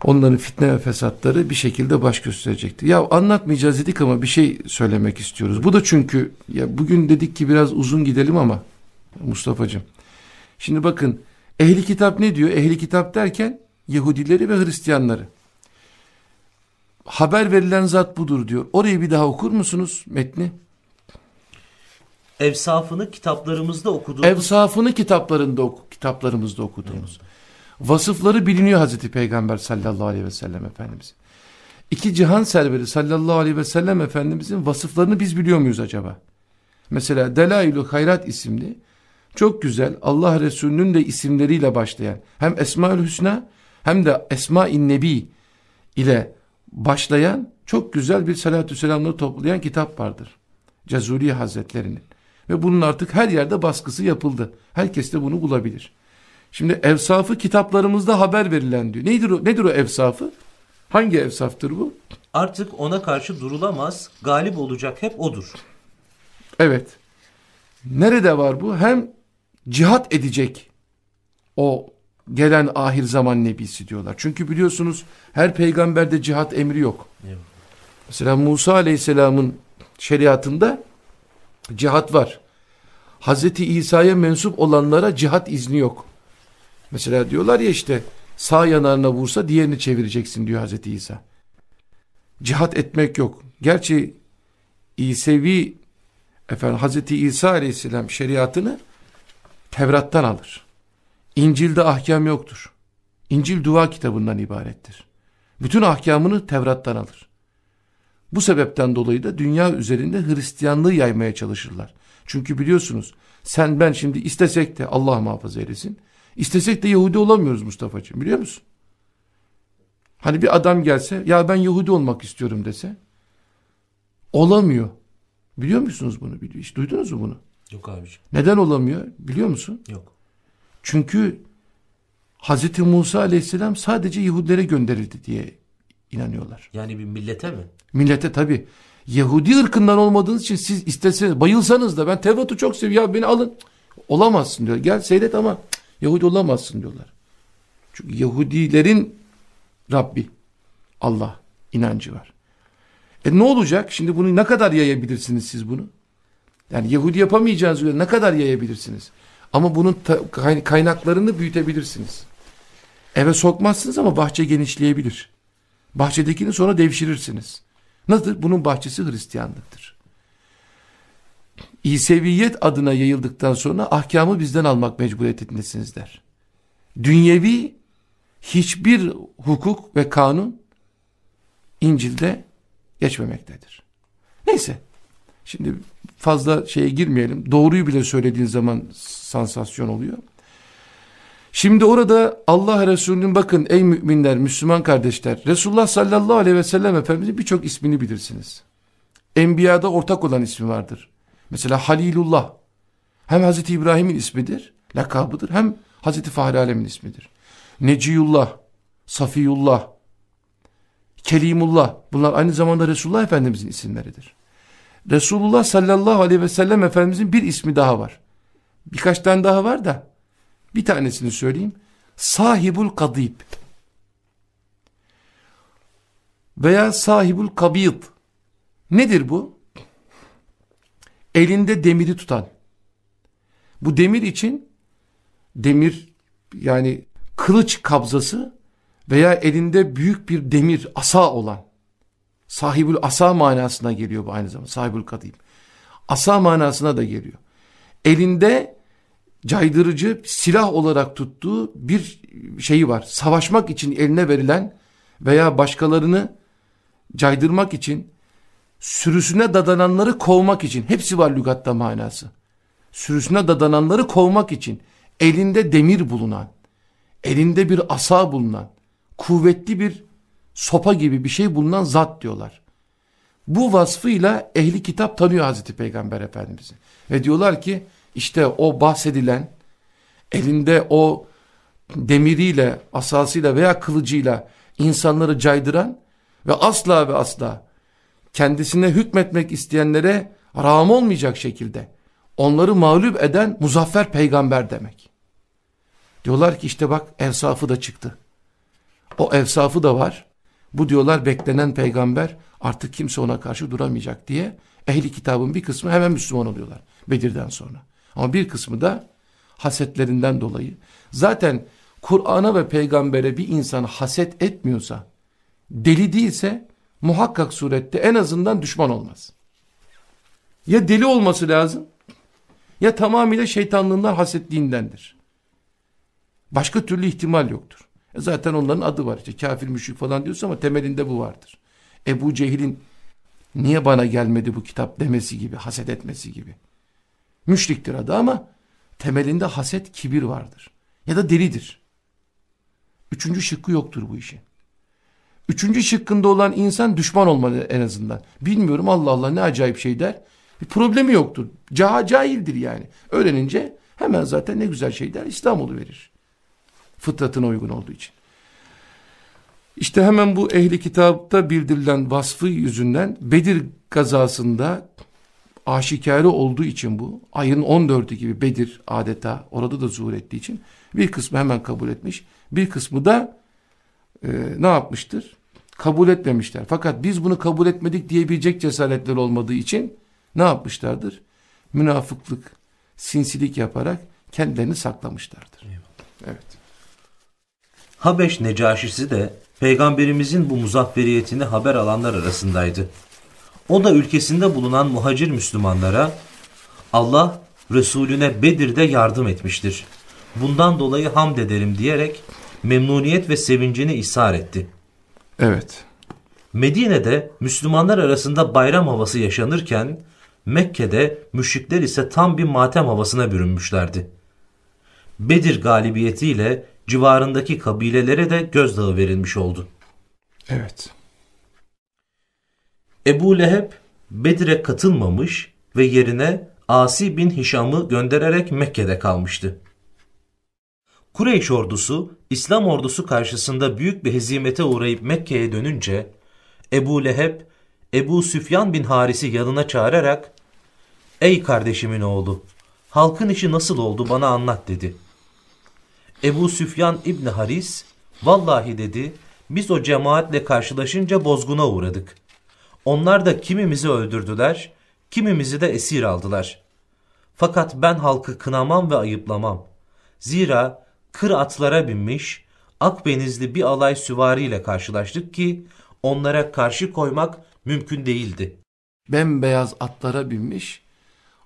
Onların fitne ve fesatları bir şekilde baş gösterecektir. Ya anlatmayacağız dedik ama bir şey söylemek istiyoruz. Bu da çünkü ya bugün dedik ki biraz uzun gidelim ama Mustafa'cığım. Şimdi bakın ehli kitap ne diyor? Ehli kitap derken Yahudileri ve Hristiyanları. Haber verilen zat budur diyor. Orayı bir daha okur musunuz metni? Evsafını kitaplarımızda okuduğumuz Evsafını kitaplarında oku, kitaplarımızda okuduğumuz. Vasıfları biliniyor Hazreti Peygamber sallallahu aleyhi ve sellem Efendimiz. İki cihan serveri sallallahu aleyhi ve sellem Efendimizin vasıflarını biz biliyor muyuz acaba? Mesela Delailü Hayrat isimli çok güzel Allah Resulü'nün de isimleriyle başlayan hem Esmaül Hüsna hem de Esma-i Nebi ile başlayan çok güzel bir salatü selamları toplayan kitap vardır. Cezuri Hazretlerinin. Ve bunun artık her yerde baskısı yapıldı. Herkes de bunu bulabilir. Şimdi evsafı kitaplarımızda haber verilen diyor. Nedir o, nedir o evsafı? Hangi evsaftır bu? artık ona karşı durulamaz. Galip olacak hep odur. Evet. Nerede var bu? Hem cihat edecek o gelen ahir zaman nebisi diyorlar. Çünkü biliyorsunuz her peygamberde cihat emri yok. Evet. Mesela Musa aleyhisselamın şeriatında cihat var. Hazreti İsa'ya mensup olanlara cihat izni yok. Mesela diyorlar ya işte sağ yanarına vursa diğerini çevireceksin diyor Hazreti İsa. Cihat etmek yok. Gerçi İsevi efendim Hazreti İsa aleyhisselam şeriatını Tevrat'tan alır. İncil'de ahkam yoktur. İncil dua kitabından ibarettir. Bütün ahkamını Tevrat'tan alır. Bu sebepten dolayı da dünya üzerinde Hristiyanlığı yaymaya çalışırlar. Çünkü biliyorsunuz sen ben şimdi istesek de Allah muhafaza eylesin. İstesek de Yahudi olamıyoruz Mustafa'cığım biliyor musun? Hani bir adam gelse ya ben Yahudi olmak istiyorum dese olamıyor. Biliyor musunuz bunu? Hiç duydunuz mu bunu? Yok abiciğim. Neden olamıyor biliyor musun? Yok. Çünkü Hz. Musa aleyhisselam sadece Yahudilere gönderildi diye inanıyorlar. Yani bir millete mi? Millete tabi Yahudi ırkından olmadığınız için siz isteseniz bayılsanız da ben Tevrat'ı çok seviyorum ya beni alın. Olamazsın diyor. Gel seyret ama Yahudi olamazsın diyorlar. Çünkü Yahudilerin Rabbi Allah inancı var. E ne olacak? Şimdi bunu ne kadar yayabilirsiniz siz bunu? Yani Yahudi yapamayacağınız üzere ne kadar yayabilirsiniz? Ama bunun kaynaklarını büyütebilirsiniz. Eve sokmazsınız ama bahçe genişleyebilir. Bahçedekini sonra devşirirsiniz. Nasıl? Bunun bahçesi Hristiyanlıktır. İseviyet adına yayıldıktan sonra ahkamı bizden almak mecburiyetindesiniz der. Dünyevi hiçbir hukuk ve kanun İncil'de geçmemektedir. Neyse. Şimdi fazla şeye girmeyelim. Doğruyu bile söylediğin zaman sansasyon oluyor. Şimdi orada Allah Resulü'nün bakın ey müminler, Müslüman kardeşler. Resulullah sallallahu aleyhi ve sellem Efendimizin birçok ismini bilirsiniz. Enbiya'da ortak olan ismi vardır. Mesela Halilullah. Hem Hazreti İbrahim'in ismidir, lakabıdır. Hem Hazreti Fahri Alem'in ismidir. Neciyullah, Safiyullah, Kelimullah. Bunlar aynı zamanda Resulullah Efendimizin isimleridir. Resulullah sallallahu aleyhi ve sellem Efendimizin bir ismi daha var. Birkaç tane daha var da bir tanesini söyleyeyim. Sahibul kadib veya sahibul kabid nedir bu? Elinde demiri tutan. Bu demir için demir yani kılıç kabzası veya elinde büyük bir demir asa olan sahibül asa manasına geliyor bu aynı zamanda sahibül kadim. Asa manasına da geliyor. Elinde caydırıcı silah olarak tuttuğu bir şeyi var. Savaşmak için eline verilen veya başkalarını caydırmak için sürüsüne dadananları kovmak için. Hepsi var lügatta manası. Sürüsüne dadananları kovmak için. Elinde demir bulunan, elinde bir asa bulunan, kuvvetli bir sopa gibi bir şey bulunan zat diyorlar. Bu vasfıyla ehli kitap tanıyor Hazreti Peygamber Efendimiz'i. Ve diyorlar ki işte o bahsedilen elinde o demiriyle, asasıyla veya kılıcıyla insanları caydıran ve asla ve asla kendisine hükmetmek isteyenlere rağm olmayacak şekilde onları mağlup eden muzaffer peygamber demek. Diyorlar ki işte bak evsafı da çıktı. O evsafı da var. Bu diyorlar beklenen peygamber artık kimse ona karşı duramayacak diye ehli kitabın bir kısmı hemen Müslüman oluyorlar Bedir'den sonra. Ama bir kısmı da hasetlerinden dolayı. Zaten Kur'an'a ve peygambere bir insan haset etmiyorsa, deli değilse muhakkak surette en azından düşman olmaz. Ya deli olması lazım ya tamamıyla şeytanlığından hasetliğindendir. Başka türlü ihtimal yoktur. E zaten onların adı var. İşte kafir müşrik falan diyorsun ama temelinde bu vardır. Ebu Cehil'in niye bana gelmedi bu kitap demesi gibi, haset etmesi gibi. Müşriktir adı ama temelinde haset, kibir vardır. Ya da delidir. Üçüncü şıkkı yoktur bu işin. Üçüncü şıkkında olan insan düşman olmalı en azından. Bilmiyorum Allah Allah ne acayip şey der. Bir problemi yoktur. Ca cahildir yani. Öğrenince hemen zaten ne güzel şey der İslam verir. Fıtratına uygun olduğu için. İşte hemen bu ehli kitapta bildirilen vasfı yüzünden Bedir gazasında aşikarı olduğu için bu ayın 14'ü gibi Bedir adeta orada da zuhur ettiği için bir kısmı hemen kabul etmiş bir kısmı da e, ne yapmıştır? Kabul etmemişler. Fakat biz bunu kabul etmedik diyebilecek cesaretler olmadığı için ne yapmışlardır? Münafıklık, sinsilik yaparak kendilerini saklamışlardır. Evet. Habeş Necaşisi de peygamberimizin bu muzafferiyetini haber alanlar arasındaydı. O da ülkesinde bulunan muhacir Müslümanlara Allah Resulüne Bedir'de yardım etmiştir. Bundan dolayı hamd ederim diyerek memnuniyet ve sevincini ishar etti. Evet. Medine'de Müslümanlar arasında bayram havası yaşanırken Mekke'de müşrikler ise tam bir matem havasına bürünmüşlerdi. Bedir galibiyetiyle civarındaki kabilelere de gözdağı verilmiş oldu. Evet. Ebu Leheb Bedir'e katılmamış ve yerine Asi bin Hişam'ı göndererek Mekke'de kalmıştı. Kureyş ordusu İslam ordusu karşısında büyük bir hezimete uğrayıp Mekke'ye dönünce Ebu Leheb Ebu Süfyan bin Haris'i yanına çağırarak Ey kardeşimin oğlu halkın işi nasıl oldu bana anlat dedi. Ebu Süfyan İbni Haris vallahi dedi biz o cemaatle karşılaşınca bozguna uğradık. Onlar da kimimizi öldürdüler, kimimizi de esir aldılar. Fakat ben halkı kınamam ve ayıplamam. Zira kır atlara binmiş, akbenizli bir alay süvariyle karşılaştık ki onlara karşı koymak mümkün değildi. Bembeyaz atlara binmiş,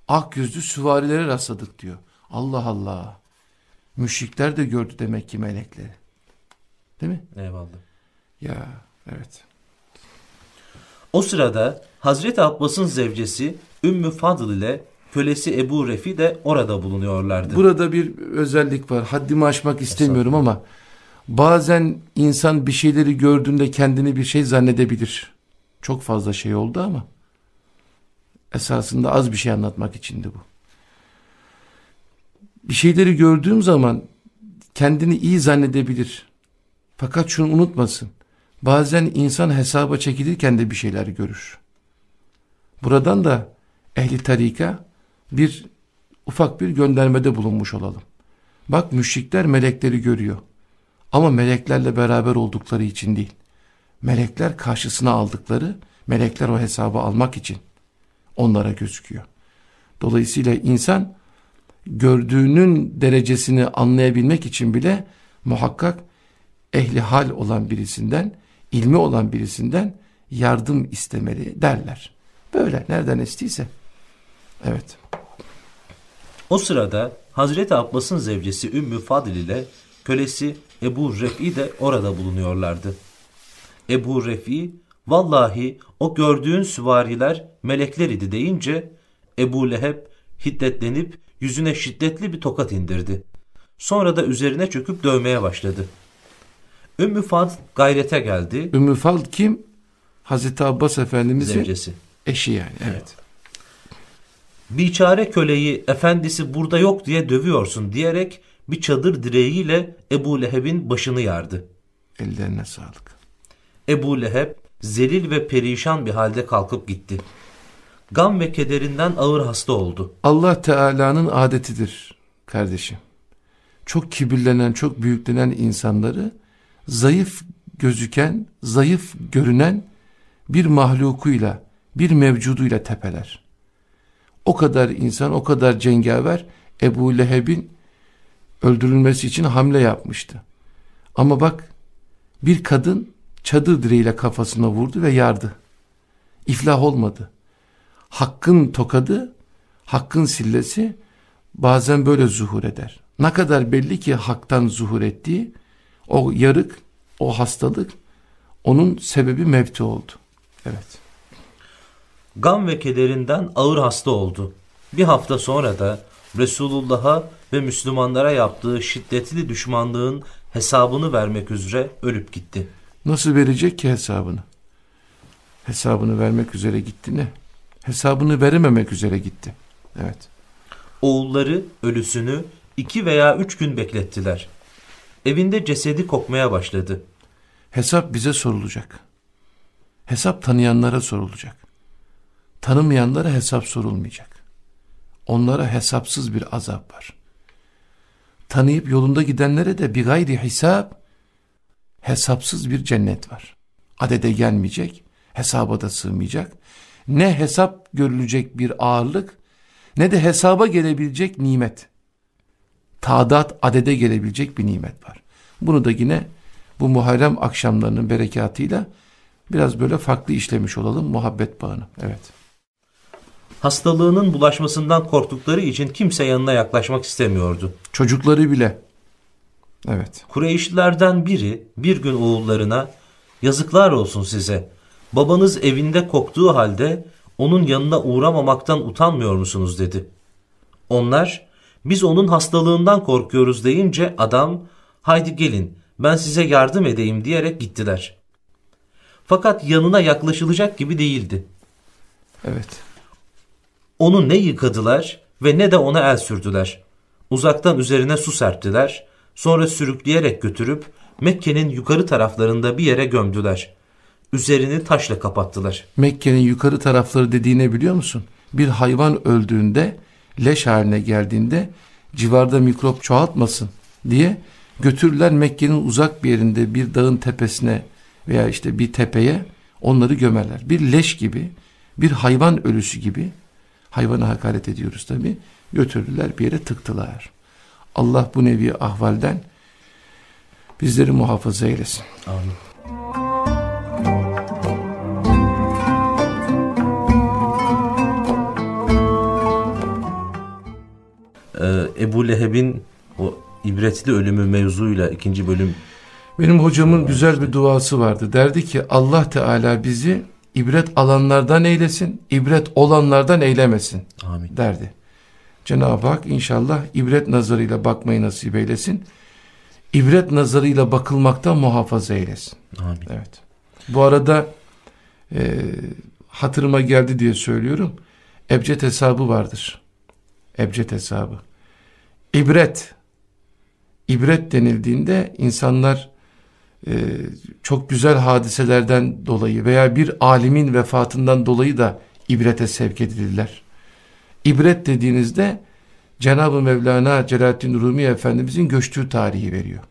ak yüzlü süvarilere rastladık diyor. Allah Allah. Müşrikler de gördü demek ki melekleri. Değil mi? Eyvallah. Ya evet. O sırada Hazreti Abbas'ın zevcesi Ümmü Fadıl ile kölesi Ebu Refi de orada bulunuyorlardı. Burada bir özellik var. Haddimi aşmak istemiyorum ama bazen insan bir şeyleri gördüğünde kendini bir şey zannedebilir. Çok fazla şey oldu ama esasında az bir şey anlatmak içindi bu. Bir şeyleri gördüğüm zaman kendini iyi zannedebilir. Fakat şunu unutmasın. Bazen insan hesaba çekilirken de bir şeyler görür. Buradan da ehli tarika bir ufak bir göndermede bulunmuş olalım. Bak müşrikler melekleri görüyor. Ama meleklerle beraber oldukları için değil. Melekler karşısına aldıkları, melekler o hesabı almak için onlara gözüküyor. Dolayısıyla insan gördüğünün derecesini anlayabilmek için bile muhakkak ehli hal olan birisinden, ilmi olan birisinden yardım istemeli derler. Böyle nereden estiyse. Evet. O sırada Hazreti Abbas'ın zevcesi Ümmü Fadıl ile kölesi Ebu Ref'i de orada bulunuyorlardı. Ebu Ref'i Vallahi o gördüğün süvariler melekler idi deyince Ebu Leheb hiddetlenip yüzüne şiddetli bir tokat indirdi. Sonra da üzerine çöküp dövmeye başladı. Ümmü Fadl gayrete geldi. Ümmü Fadl kim? Hazreti Abbas Efendimizin Zevcesi. eşi yani. Evet. Biçare köleyi efendisi burada yok diye dövüyorsun diyerek bir çadır direğiyle Ebu Leheb'in başını yardı. Ellerine sağlık. Ebu Leheb zelil ve perişan bir halde kalkıp gitti. Gam ve kederinden ağır hasta oldu. Allah Teala'nın adetidir kardeşim. Çok kibirlenen, çok büyüklenen insanları zayıf gözüken, zayıf görünen bir mahlukuyla, bir mevcuduyla tepeler. O kadar insan, o kadar cengaver Ebu Leheb'in öldürülmesi için hamle yapmıştı. Ama bak bir kadın çadır direğiyle kafasına vurdu ve yardı. İflah olmadı. Hakkın tokadı, hakkın sillesi bazen böyle zuhur eder. Ne kadar belli ki haktan zuhur ettiği o yarık, o hastalık onun sebebi mevti oldu. Evet. Gam ve kederinden ağır hasta oldu. Bir hafta sonra da Resulullah'a ve Müslümanlara yaptığı şiddetli düşmanlığın hesabını vermek üzere ölüp gitti. Nasıl verecek ki hesabını? Hesabını vermek üzere gitti ne? Hesabını verememek üzere gitti. Evet. Oğulları ölüsünü iki veya üç gün beklettiler. Evinde cesedi kokmaya başladı. Hesap bize sorulacak. Hesap tanıyanlara sorulacak. Tanımayanlara hesap sorulmayacak. Onlara hesapsız bir azap var. Tanıyıp yolunda gidenlere de bir gayri hesap, hesapsız bir cennet var. Adede gelmeyecek, hesaba da sığmayacak. Ne hesap görülecek bir ağırlık, ne de hesaba gelebilecek nimet. Tadat adede gelebilecek bir nimet var. Bunu da yine bu Muharrem akşamlarının berekatıyla biraz böyle farklı işlemiş olalım muhabbet bağını. Evet. Hastalığının bulaşmasından korktukları için kimse yanına yaklaşmak istemiyordu. Çocukları bile. Evet. Kureyşlilerden biri bir gün oğullarına yazıklar olsun size. Babanız evinde koktuğu halde onun yanına uğramamaktan utanmıyor musunuz dedi. Onlar biz onun hastalığından korkuyoruz deyince adam haydi gelin ben size yardım edeyim diyerek gittiler. Fakat yanına yaklaşılacak gibi değildi. Evet. Onu ne yıkadılar ve ne de ona el sürdüler. Uzaktan üzerine su serptiler. Sonra sürükleyerek götürüp Mekke'nin yukarı taraflarında bir yere gömdüler. Üzerini taşla kapattılar. Mekke'nin yukarı tarafları dediğine biliyor musun? Bir hayvan öldüğünde, leş haline geldiğinde civarda mikrop çoğaltmasın diye götürürler Mekke'nin uzak bir yerinde bir dağın tepesine veya işte bir tepeye onları gömerler. Bir leş gibi, bir hayvan ölüsü gibi hayvana hakaret ediyoruz tabi götürdüler bir yere tıktılar. Allah bu nevi ahvalden bizleri muhafaza eylesin. Amin. Ebu Leheb'in o ibretli ölümü mevzuyla ikinci bölüm benim hocamın güzel bir duası vardı. Derdi ki Allah Teala bizi ibret alanlardan eylesin, ibret olanlardan eylemesin Amin. derdi. Cenab-ı Hak inşallah ibret nazarıyla bakmayı nasip eylesin. İbret nazarıyla bakılmaktan muhafaza eylesin. Amin. Evet. Bu arada e, hatırıma geldi diye söylüyorum. Ebced hesabı vardır. Ebced hesabı. İbret. İbret denildiğinde insanlar e, çok güzel hadiselerden dolayı veya bir alimin vefatından dolayı da ibrete sevk edilirler. İbret dediğinizde Cenab-ı Mevlana Celaleddin Rumi Efendimizin göçtüğü tarihi veriyor.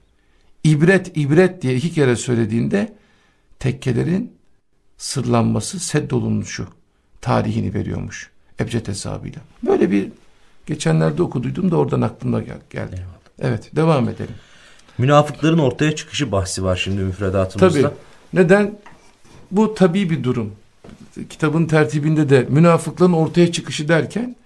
İbret, ibret diye iki kere söylediğinde tekkelerin sırlanması, seddolunuşu tarihini veriyormuş. Ebced hesabıyla. Böyle bir geçenlerde okuduydum da oradan aklımda gel geldi. Eyvallah. Evet devam edelim. Münafıkların ortaya çıkışı bahsi var şimdi müfredatımızda. Tabii. Neden? Bu tabii bir durum. Kitabın tertibinde de münafıkların ortaya çıkışı derken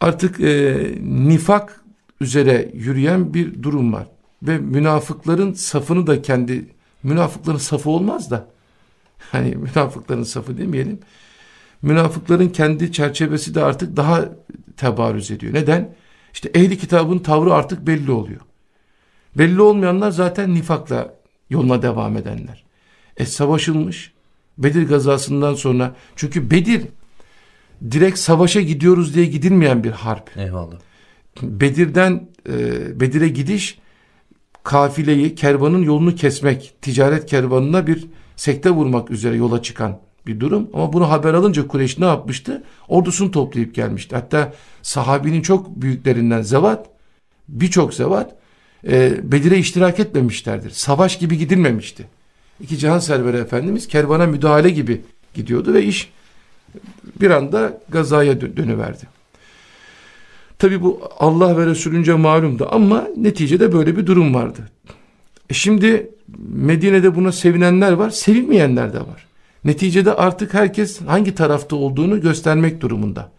artık e, nifak üzere yürüyen bir durum var. Ve münafıkların safını da kendi münafıkların safı olmaz da Hani münafıkların safı demeyelim. Münafıkların kendi çerçevesi de artık daha tebarüz ediyor. Neden? İşte ehli kitabın tavrı artık belli oluyor. Belli olmayanlar zaten nifakla yoluna devam edenler. E savaşılmış. Bedir gazasından sonra çünkü Bedir direkt savaşa gidiyoruz diye gidilmeyen bir harp. Eyvallah. Bedir'den e, Bedir'e gidiş kafileyi, kervanın yolunu kesmek, ticaret kervanına bir sekte vurmak üzere yola çıkan bir durum. Ama bunu haber alınca Kureyş ne yapmıştı? Ordusunu toplayıp gelmişti. Hatta sahabinin çok büyüklerinden Zevat, birçok Zevat e, Bedir'e iştirak etmemişlerdir. Savaş gibi gidilmemişti. İki Cihan Serveri Efendimiz kervana müdahale gibi gidiyordu ve iş bir anda gazaya dönüverdi. Tabi bu Allah ve Resulünce malumdu ama neticede böyle bir durum vardı. E şimdi Medine'de buna sevinenler var, sevinmeyenler de var. Neticede artık herkes hangi tarafta olduğunu göstermek durumunda.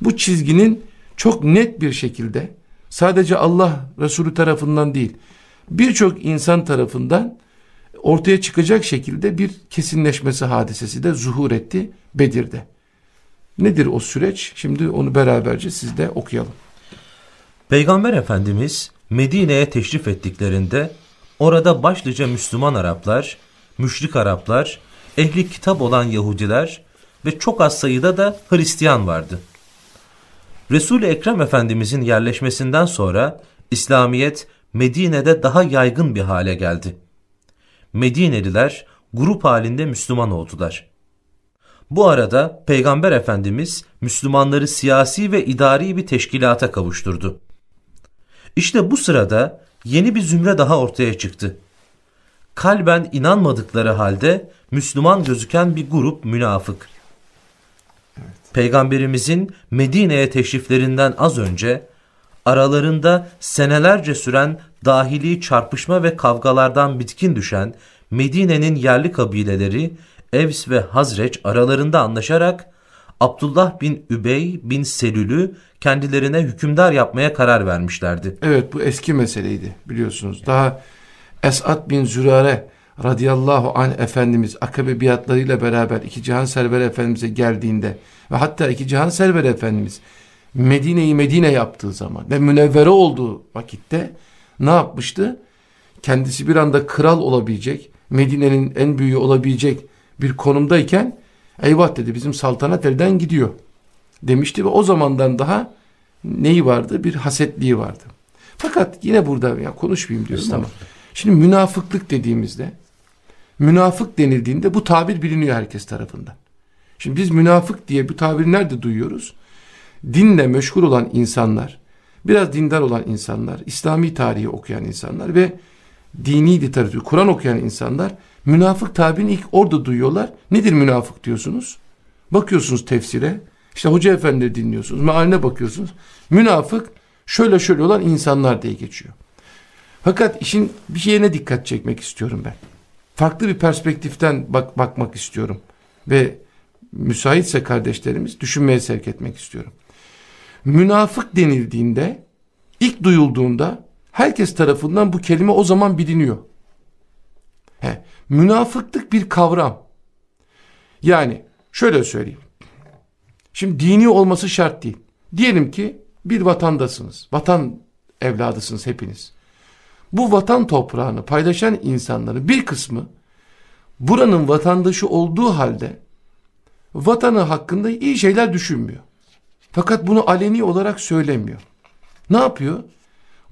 Bu çizginin çok net bir şekilde sadece Allah Resulü tarafından değil birçok insan tarafından ortaya çıkacak şekilde bir kesinleşmesi hadisesi de zuhur etti Bedir'de. Nedir o süreç? Şimdi onu beraberce sizde okuyalım. Peygamber Efendimiz Medine'ye teşrif ettiklerinde orada başlıca Müslüman Araplar, müşrik Araplar, ehli kitap olan Yahudiler ve çok az sayıda da Hristiyan vardı. Resul-i Ekrem Efendimizin yerleşmesinden sonra İslamiyet Medine'de daha yaygın bir hale geldi. Medineliler grup halinde Müslüman oldular. Bu arada Peygamber Efendimiz Müslümanları siyasi ve idari bir teşkilata kavuşturdu. İşte bu sırada yeni bir zümre daha ortaya çıktı. Kalben inanmadıkları halde Müslüman gözüken bir grup münafık. Evet. Peygamberimizin Medine'ye teşriflerinden az önce aralarında senelerce süren dahili çarpışma ve kavgalardan bitkin düşen Medine'nin yerli kabileleri Evs ve Hazreç aralarında anlaşarak Abdullah bin Übey bin Selül'ü kendilerine hükümdar yapmaya karar vermişlerdi. Evet bu eski meseleydi biliyorsunuz. Daha Esad bin Zürare radıyallahu anh Efendimiz akabe biatlarıyla beraber iki cihan server Efendimiz'e geldiğinde ve hatta iki cihan server Efendimiz Medine'yi Medine yaptığı zaman ve münevvere olduğu vakitte ne yapmıştı? Kendisi bir anda kral olabilecek, Medine'nin en büyüğü olabilecek bir konumdayken eyvah dedi bizim saltanat elden gidiyor demişti ve o zamandan daha neyi vardı? Bir hasetliği vardı. Fakat yine burada ya konuşmayayım diyoruz ama şimdi münafıklık dediğimizde münafık denildiğinde bu tabir biliniyor herkes tarafından. Şimdi biz münafık diye bu tabiri nerede duyuyoruz? Dinle meşgul olan insanlar, biraz dindar olan insanlar, İslami tarihi okuyan insanlar ve dini literatür, Kur'an okuyan insanlar münafık tabirini ilk orada duyuyorlar. Nedir münafık diyorsunuz? Bakıyorsunuz tefsire, işte hoca efendi dinliyorsunuz, mealine bakıyorsunuz. Münafık şöyle şöyle olan insanlar diye geçiyor. Fakat işin bir şeyine dikkat çekmek istiyorum ben. Farklı bir perspektiften bak bakmak istiyorum. Ve müsaitse kardeşlerimiz düşünmeye sevk etmek istiyorum. Münafık denildiğinde, ilk duyulduğunda herkes tarafından bu kelime o zaman biliniyor. He, münafıklık bir kavram. Yani şöyle söyleyeyim. Şimdi dini olması şart değil. Diyelim ki bir vatandasınız. Vatan evladısınız hepiniz. Bu vatan toprağını paylaşan insanların bir kısmı buranın vatandaşı olduğu halde vatanı hakkında iyi şeyler düşünmüyor. Fakat bunu aleni olarak söylemiyor. Ne yapıyor?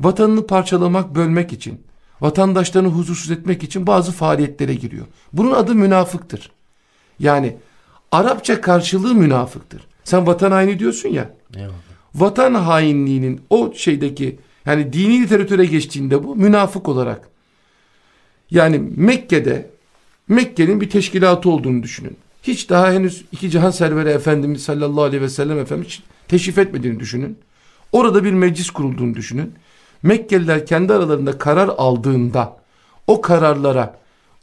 Vatanını parçalamak, bölmek için, vatandaşlarını huzursuz etmek için bazı faaliyetlere giriyor. Bunun adı münafıktır. Yani Arapça karşılığı münafıktır. Sen vatan haini diyorsun ya. Eyvallah. Vatan hainliğinin o şeydeki yani dini literatüre geçtiğinde bu münafık olarak. Yani Mekke'de Mekke'nin bir teşkilatı olduğunu düşünün. Hiç daha henüz iki cihan serveri Efendimiz sallallahu aleyhi ve sellem Efendimiz teşrif etmediğini düşünün. Orada bir meclis kurulduğunu düşünün. Mekkeliler kendi aralarında karar aldığında o kararlara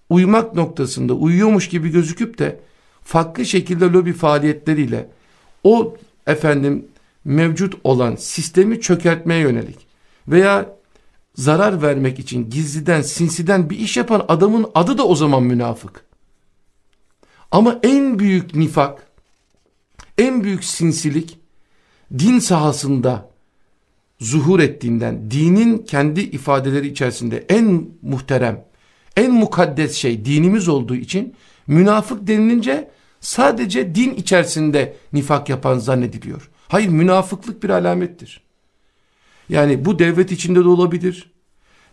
uymak noktasında uyuyormuş gibi gözüküp de farklı şekilde lobi faaliyetleriyle o efendim mevcut olan sistemi çökertmeye yönelik veya zarar vermek için gizliden sinsiden bir iş yapan adamın adı da o zaman münafık. Ama en büyük nifak, en büyük sinsilik din sahasında zuhur ettiğinden, dinin kendi ifadeleri içerisinde en muhterem, en mukaddes şey dinimiz olduğu için münafık denilince sadece din içerisinde nifak yapan zannediliyor. Hayır münafıklık bir alamettir. Yani bu devlet içinde de olabilir,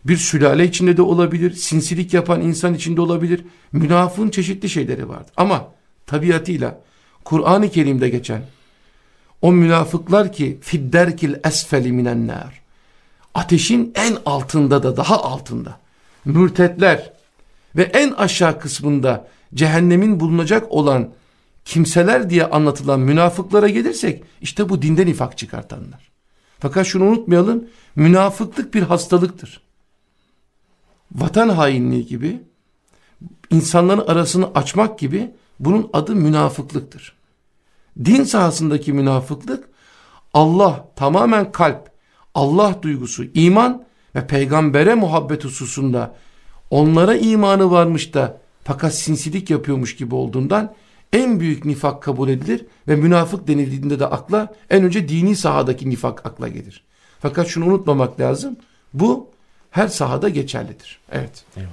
bir sülale içinde de olabilir, sinsilik yapan insan içinde olabilir. Münafığın çeşitli şeyleri vardır. Ama tabiatıyla Kur'an-ı Kerim'de geçen o münafıklar ki fidderkil esfeli minenler. Ateşin en altında da daha altında. Mürtetler ve en aşağı kısmında cehennemin bulunacak olan kimseler diye anlatılan münafıklara gelirsek işte bu dinden nifak çıkartanlar. Fakat şunu unutmayalım münafıklık bir hastalıktır. Vatan hainliği gibi insanların arasını açmak gibi bunun adı münafıklıktır. Din sahasındaki münafıklık Allah tamamen kalp, Allah duygusu, iman ve peygambere muhabbet hususunda onlara imanı varmış da fakat sinsilik yapıyormuş gibi olduğundan en büyük nifak kabul edilir ve münafık denildiğinde de akla en önce dini sahadaki nifak akla gelir. Fakat şunu unutmamak lazım. Bu her sahada geçerlidir. Evet. Eyvallah.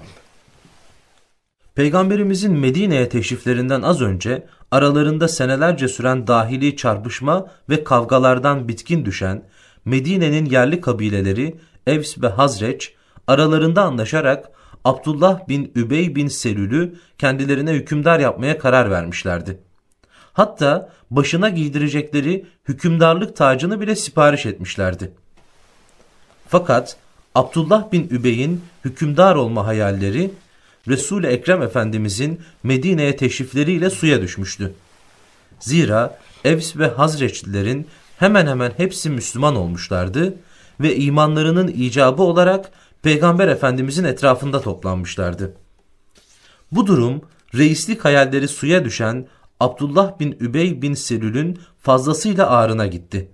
Peygamberimizin Medine'ye teşriflerinden az önce aralarında senelerce süren dahili çarpışma ve kavgalardan bitkin düşen Medine'nin yerli kabileleri Evs ve Hazreç aralarında anlaşarak Abdullah bin Übey bin Selül'ü kendilerine hükümdar yapmaya karar vermişlerdi. Hatta başına giydirecekleri hükümdarlık tacını bile sipariş etmişlerdi. Fakat Abdullah bin Übey'in hükümdar olma hayalleri Resul-i Ekrem Efendimizin Medine'ye teşrifleriyle suya düşmüştü. Zira Evs ve Hazreçlilerin hemen hemen hepsi Müslüman olmuşlardı ve imanlarının icabı olarak Peygamber Efendimizin etrafında toplanmışlardı. Bu durum reislik hayalleri suya düşen Abdullah bin Übey bin Selül'ün fazlasıyla ağrına gitti.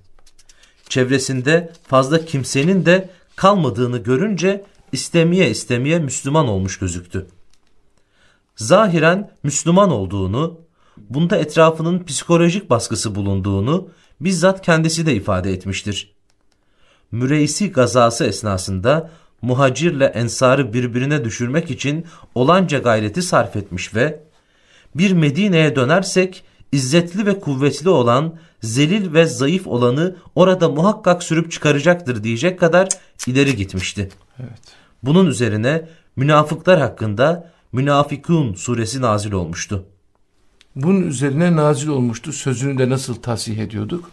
Çevresinde fazla kimsenin de kalmadığını görünce istemeye istemeye Müslüman olmuş gözüktü zahiren Müslüman olduğunu, bunda etrafının psikolojik baskısı bulunduğunu bizzat kendisi de ifade etmiştir. Müreysi gazası esnasında muhacirle ensarı birbirine düşürmek için olanca gayreti sarf etmiş ve bir Medine'ye dönersek izzetli ve kuvvetli olan, zelil ve zayıf olanı orada muhakkak sürüp çıkaracaktır diyecek kadar ileri gitmişti. Evet. Bunun üzerine münafıklar hakkında Münafikun suresi nazil olmuştu. Bunun üzerine nazil olmuştu. Sözünü de nasıl tasih ediyorduk?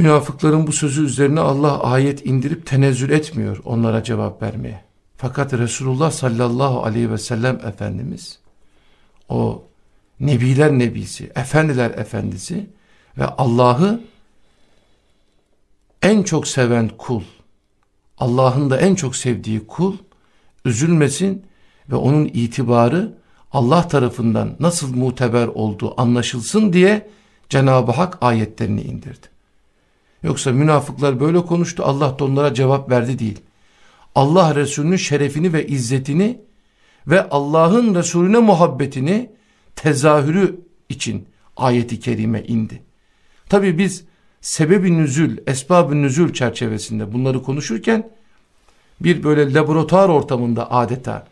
Münafıkların bu sözü üzerine Allah ayet indirip tenezzül etmiyor onlara cevap vermeye. Fakat Resulullah sallallahu aleyhi ve sellem Efendimiz o Nebiler Nebisi, Efendiler Efendisi ve Allah'ı en çok seven kul, Allah'ın da en çok sevdiği kul üzülmesin ve onun itibarı Allah tarafından nasıl muteber olduğu anlaşılsın diye Cenab-ı Hak ayetlerini indirdi. Yoksa münafıklar böyle konuştu Allah da onlara cevap verdi değil. Allah Resulü'nün şerefini ve izzetini ve Allah'ın Resulüne muhabbetini tezahürü için ayeti kerime indi. Tabi biz sebebi nüzül, esbab-ı nüzül çerçevesinde bunları konuşurken bir böyle laboratuvar ortamında adeta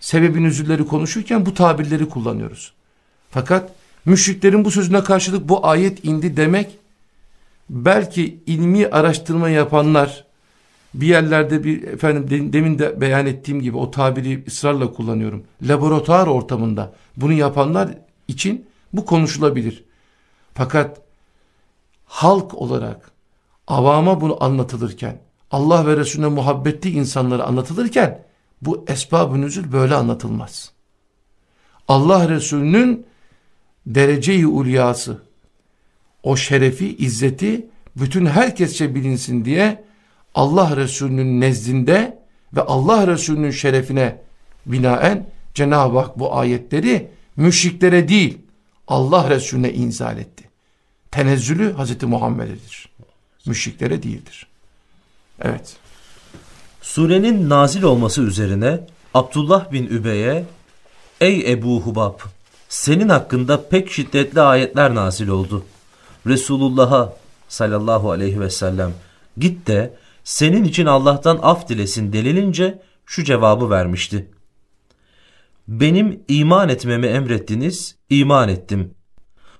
sebebi nüzülleri konuşurken bu tabirleri kullanıyoruz. Fakat müşriklerin bu sözüne karşılık bu ayet indi demek belki ilmi araştırma yapanlar bir yerlerde bir efendim demin de beyan ettiğim gibi o tabiri ısrarla kullanıyorum. Laboratuvar ortamında bunu yapanlar için bu konuşulabilir. Fakat halk olarak avama bunu anlatılırken Allah ve Resulüne muhabbetli insanlara anlatılırken bu esbab-ı böyle anlatılmaz. Allah Resulü'nün derece-i ulyası, o şerefi, izzeti bütün herkesçe bilinsin diye Allah Resulü'nün nezdinde ve Allah Resulü'nün şerefine binaen Cenab-ı Hak bu ayetleri müşriklere değil Allah Resulüne inzal etti. Tenezzülü Hazreti Muhammed'edir. Müşriklere değildir. Evet. Surenin nazil olması üzerine Abdullah bin Übey'e Ey Ebu Hubab! Senin hakkında pek şiddetli ayetler nazil oldu. Resulullah'a sallallahu aleyhi ve sellem git de senin için Allah'tan af dilesin denilince şu cevabı vermişti. Benim iman etmemi emrettiniz, iman ettim.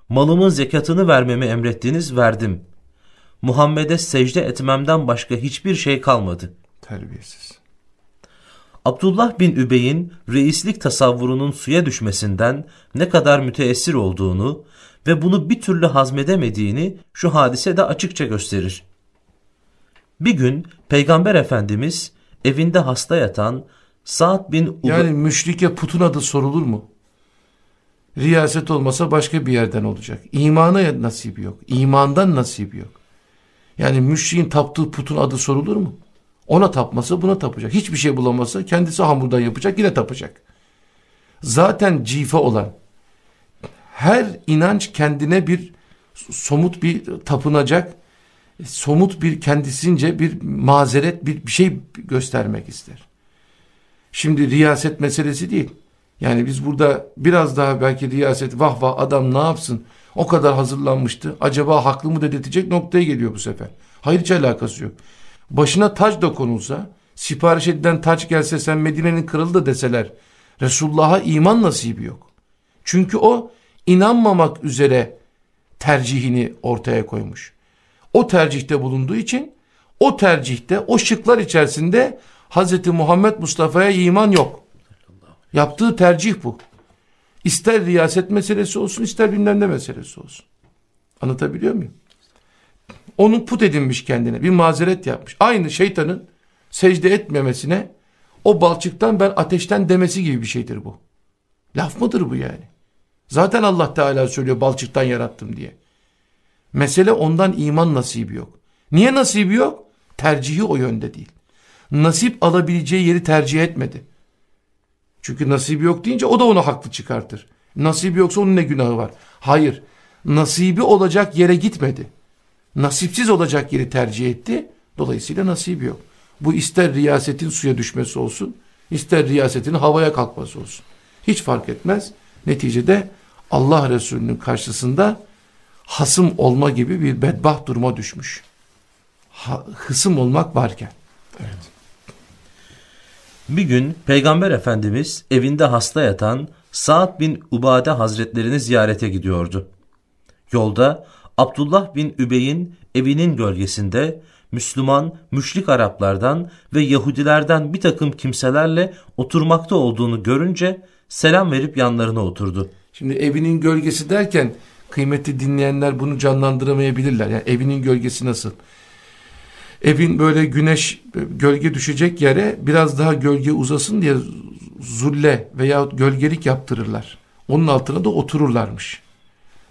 Malımın zekatını vermemi emrettiniz, verdim. Muhammed'e secde etmemden başka hiçbir şey kalmadı. Terbiyesiz. Abdullah bin Übey'in reislik tasavvurunun suya düşmesinden ne kadar müteessir olduğunu ve bunu bir türlü hazmedemediğini şu hadise de açıkça gösterir. Bir gün Peygamber Efendimiz evinde hasta yatan Sa'd bin Ubey... Yani müşrike putun adı sorulur mu? Riyaset olmasa başka bir yerden olacak. İmana nasibi yok. İmandan nasibi yok. Yani müşriğin taptığı putun adı sorulur mu? Ona tapmasa buna tapacak. Hiçbir şey bulamasa kendisi hamurdan yapacak yine tapacak. Zaten cife olan her inanç kendine bir somut bir tapınacak, somut bir kendisince bir mazeret bir, bir şey göstermek ister. Şimdi riyaset meselesi değil. Yani biz burada biraz daha belki riyaset vah vah adam ne yapsın o kadar hazırlanmıştı acaba haklı mı dedirtecek noktaya geliyor bu sefer. Hayır hiç alakası yok. Başına taç da konulsa sipariş edilen taç gelse sen Medine'nin kralı da deseler Resulullah'a iman nasibi yok. Çünkü o inanmamak üzere tercihini ortaya koymuş. O tercihte bulunduğu için o tercihte o şıklar içerisinde Hz. Muhammed Mustafa'ya iman yok. Yaptığı tercih bu. İster riyaset meselesi olsun ister bilmem ne meselesi olsun. Anlatabiliyor muyum? Onun put edinmiş kendine bir mazeret yapmış. Aynı şeytanın secde etmemesine o balçıktan ben ateşten demesi gibi bir şeydir bu. Laf mıdır bu yani? Zaten Allah Teala söylüyor balçıktan yarattım diye. Mesele ondan iman nasibi yok. Niye nasibi yok? Tercihi o yönde değil. Nasip alabileceği yeri tercih etmedi. Çünkü nasibi yok deyince o da onu haklı çıkartır. Nasibi yoksa onun ne günahı var? Hayır. Nasibi olacak yere gitmedi. Nasipsiz olacak yeri tercih etti. Dolayısıyla nasibi yok. Bu ister riyasetin suya düşmesi olsun, ister riyasetin havaya kalkması olsun. Hiç fark etmez. Neticede Allah Resulü'nün karşısında hasım olma gibi bir bedbaht duruma düşmüş. Ha, hısım olmak varken. Evet. Bir gün Peygamber Efendimiz evinde hasta yatan Sa'd bin Ubade Hazretlerini ziyarete gidiyordu. Yolda Abdullah bin Übey'in evinin gölgesinde Müslüman, müşrik Araplardan ve Yahudilerden bir takım kimselerle oturmakta olduğunu görünce selam verip yanlarına oturdu. Şimdi evinin gölgesi derken kıymetli dinleyenler bunu canlandıramayabilirler. Yani evinin gölgesi nasıl? Evin böyle güneş gölge düşecek yere biraz daha gölge uzasın diye zulle veya gölgelik yaptırırlar. Onun altına da otururlarmış.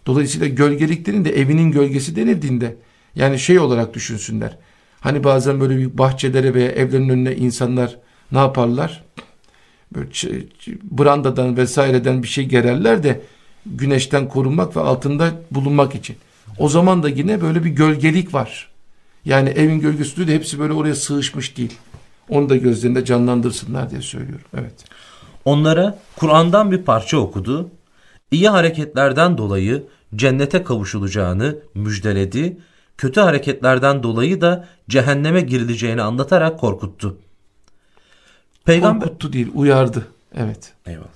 Dolayısıyla gölgeliklerin de evinin gölgesi denildiğinde yani şey olarak düşünsünler. Hani bazen böyle bir bahçelere veya evlerin önüne insanlar ne yaparlar? Böyle brandadan vesaireden bir şey gererler de güneşten korunmak ve altında bulunmak için. O zaman da yine böyle bir gölgelik var. Yani evin gölgesi de hepsi böyle oraya sığışmış değil. Onu da gözlerinde canlandırsınlar diye söylüyorum. Evet. Onlara Kur'an'dan bir parça okudu. İyi hareketlerden dolayı cennete kavuşulacağını müjdeledi. Kötü hareketlerden dolayı da cehenneme girileceğini anlatarak korkuttu. Peygamber... Korkuttu değil uyardı. Evet. Eyvallah.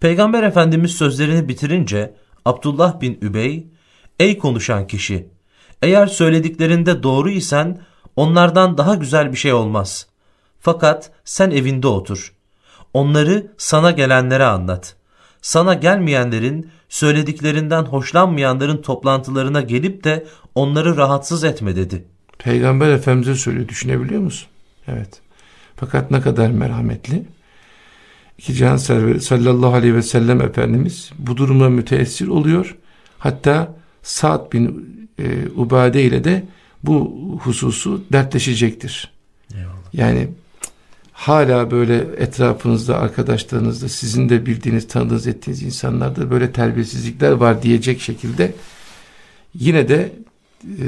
Peygamber Efendimiz sözlerini bitirince Abdullah bin Übey, Ey konuşan kişi! Eğer söylediklerinde doğru isen onlardan daha güzel bir şey olmaz. Fakat sen evinde otur. Onları sana gelenlere anlat. Sana gelmeyenlerin, söylediklerinden hoşlanmayanların toplantılarına gelip de onları rahatsız etme dedi. Peygamber Efendimiz'e söylüyor. Düşünebiliyor musun? Evet. Fakat ne kadar merhametli. İki Cihan Serveri sallallahu aleyhi ve sellem Efendimiz bu duruma müteessir oluyor. Hatta Sa'd bin e, Ubade ile de bu hususu dertleşecektir. Eyvallah. Yani hala böyle etrafınızda, arkadaşlarınızda sizin de bildiğiniz, tanıdığınız, ettiğiniz insanlarda böyle terbiyesizlikler var diyecek şekilde yine de e,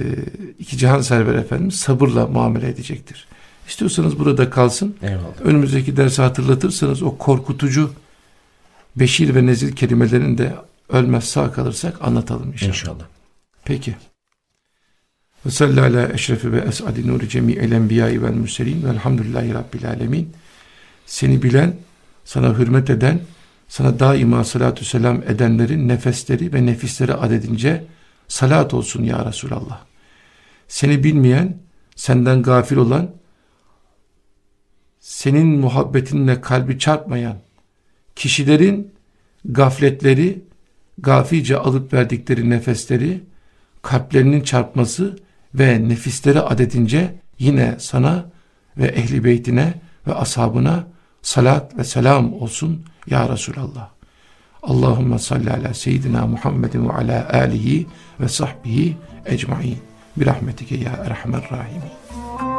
iki cihan server efendimiz sabırla muamele edecektir. İstiyorsanız burada kalsın. Eyvallah. Önümüzdeki dersi hatırlatırsanız o korkutucu beşir ve nezir kelimelerini de ölmez sağ kalırsak anlatalım inşallah. İnşallah. Peki. Ve ala eşrefi ve es'adi nuri cemi'el enbiyayı vel mürselin velhamdülillahi rabbil alemin. Seni bilen, sana hürmet eden, sana daima salatü selam edenlerin nefesleri ve nefisleri adedince salat olsun ya Resulallah. Seni bilmeyen, senden gafil olan, senin muhabbetinle kalbi çarpmayan kişilerin gafletleri, gafilce alıp verdikleri nefesleri, kalplerinin çarpması ve nefisleri adedince yine sana ve ehli beytine ve ashabına salat ve selam olsun ya Resulallah. Allahümme salli ala seyyidina Muhammedin ve ala alihi ve sahbihi ecmain. Birahmetike ya erhamer rahimin.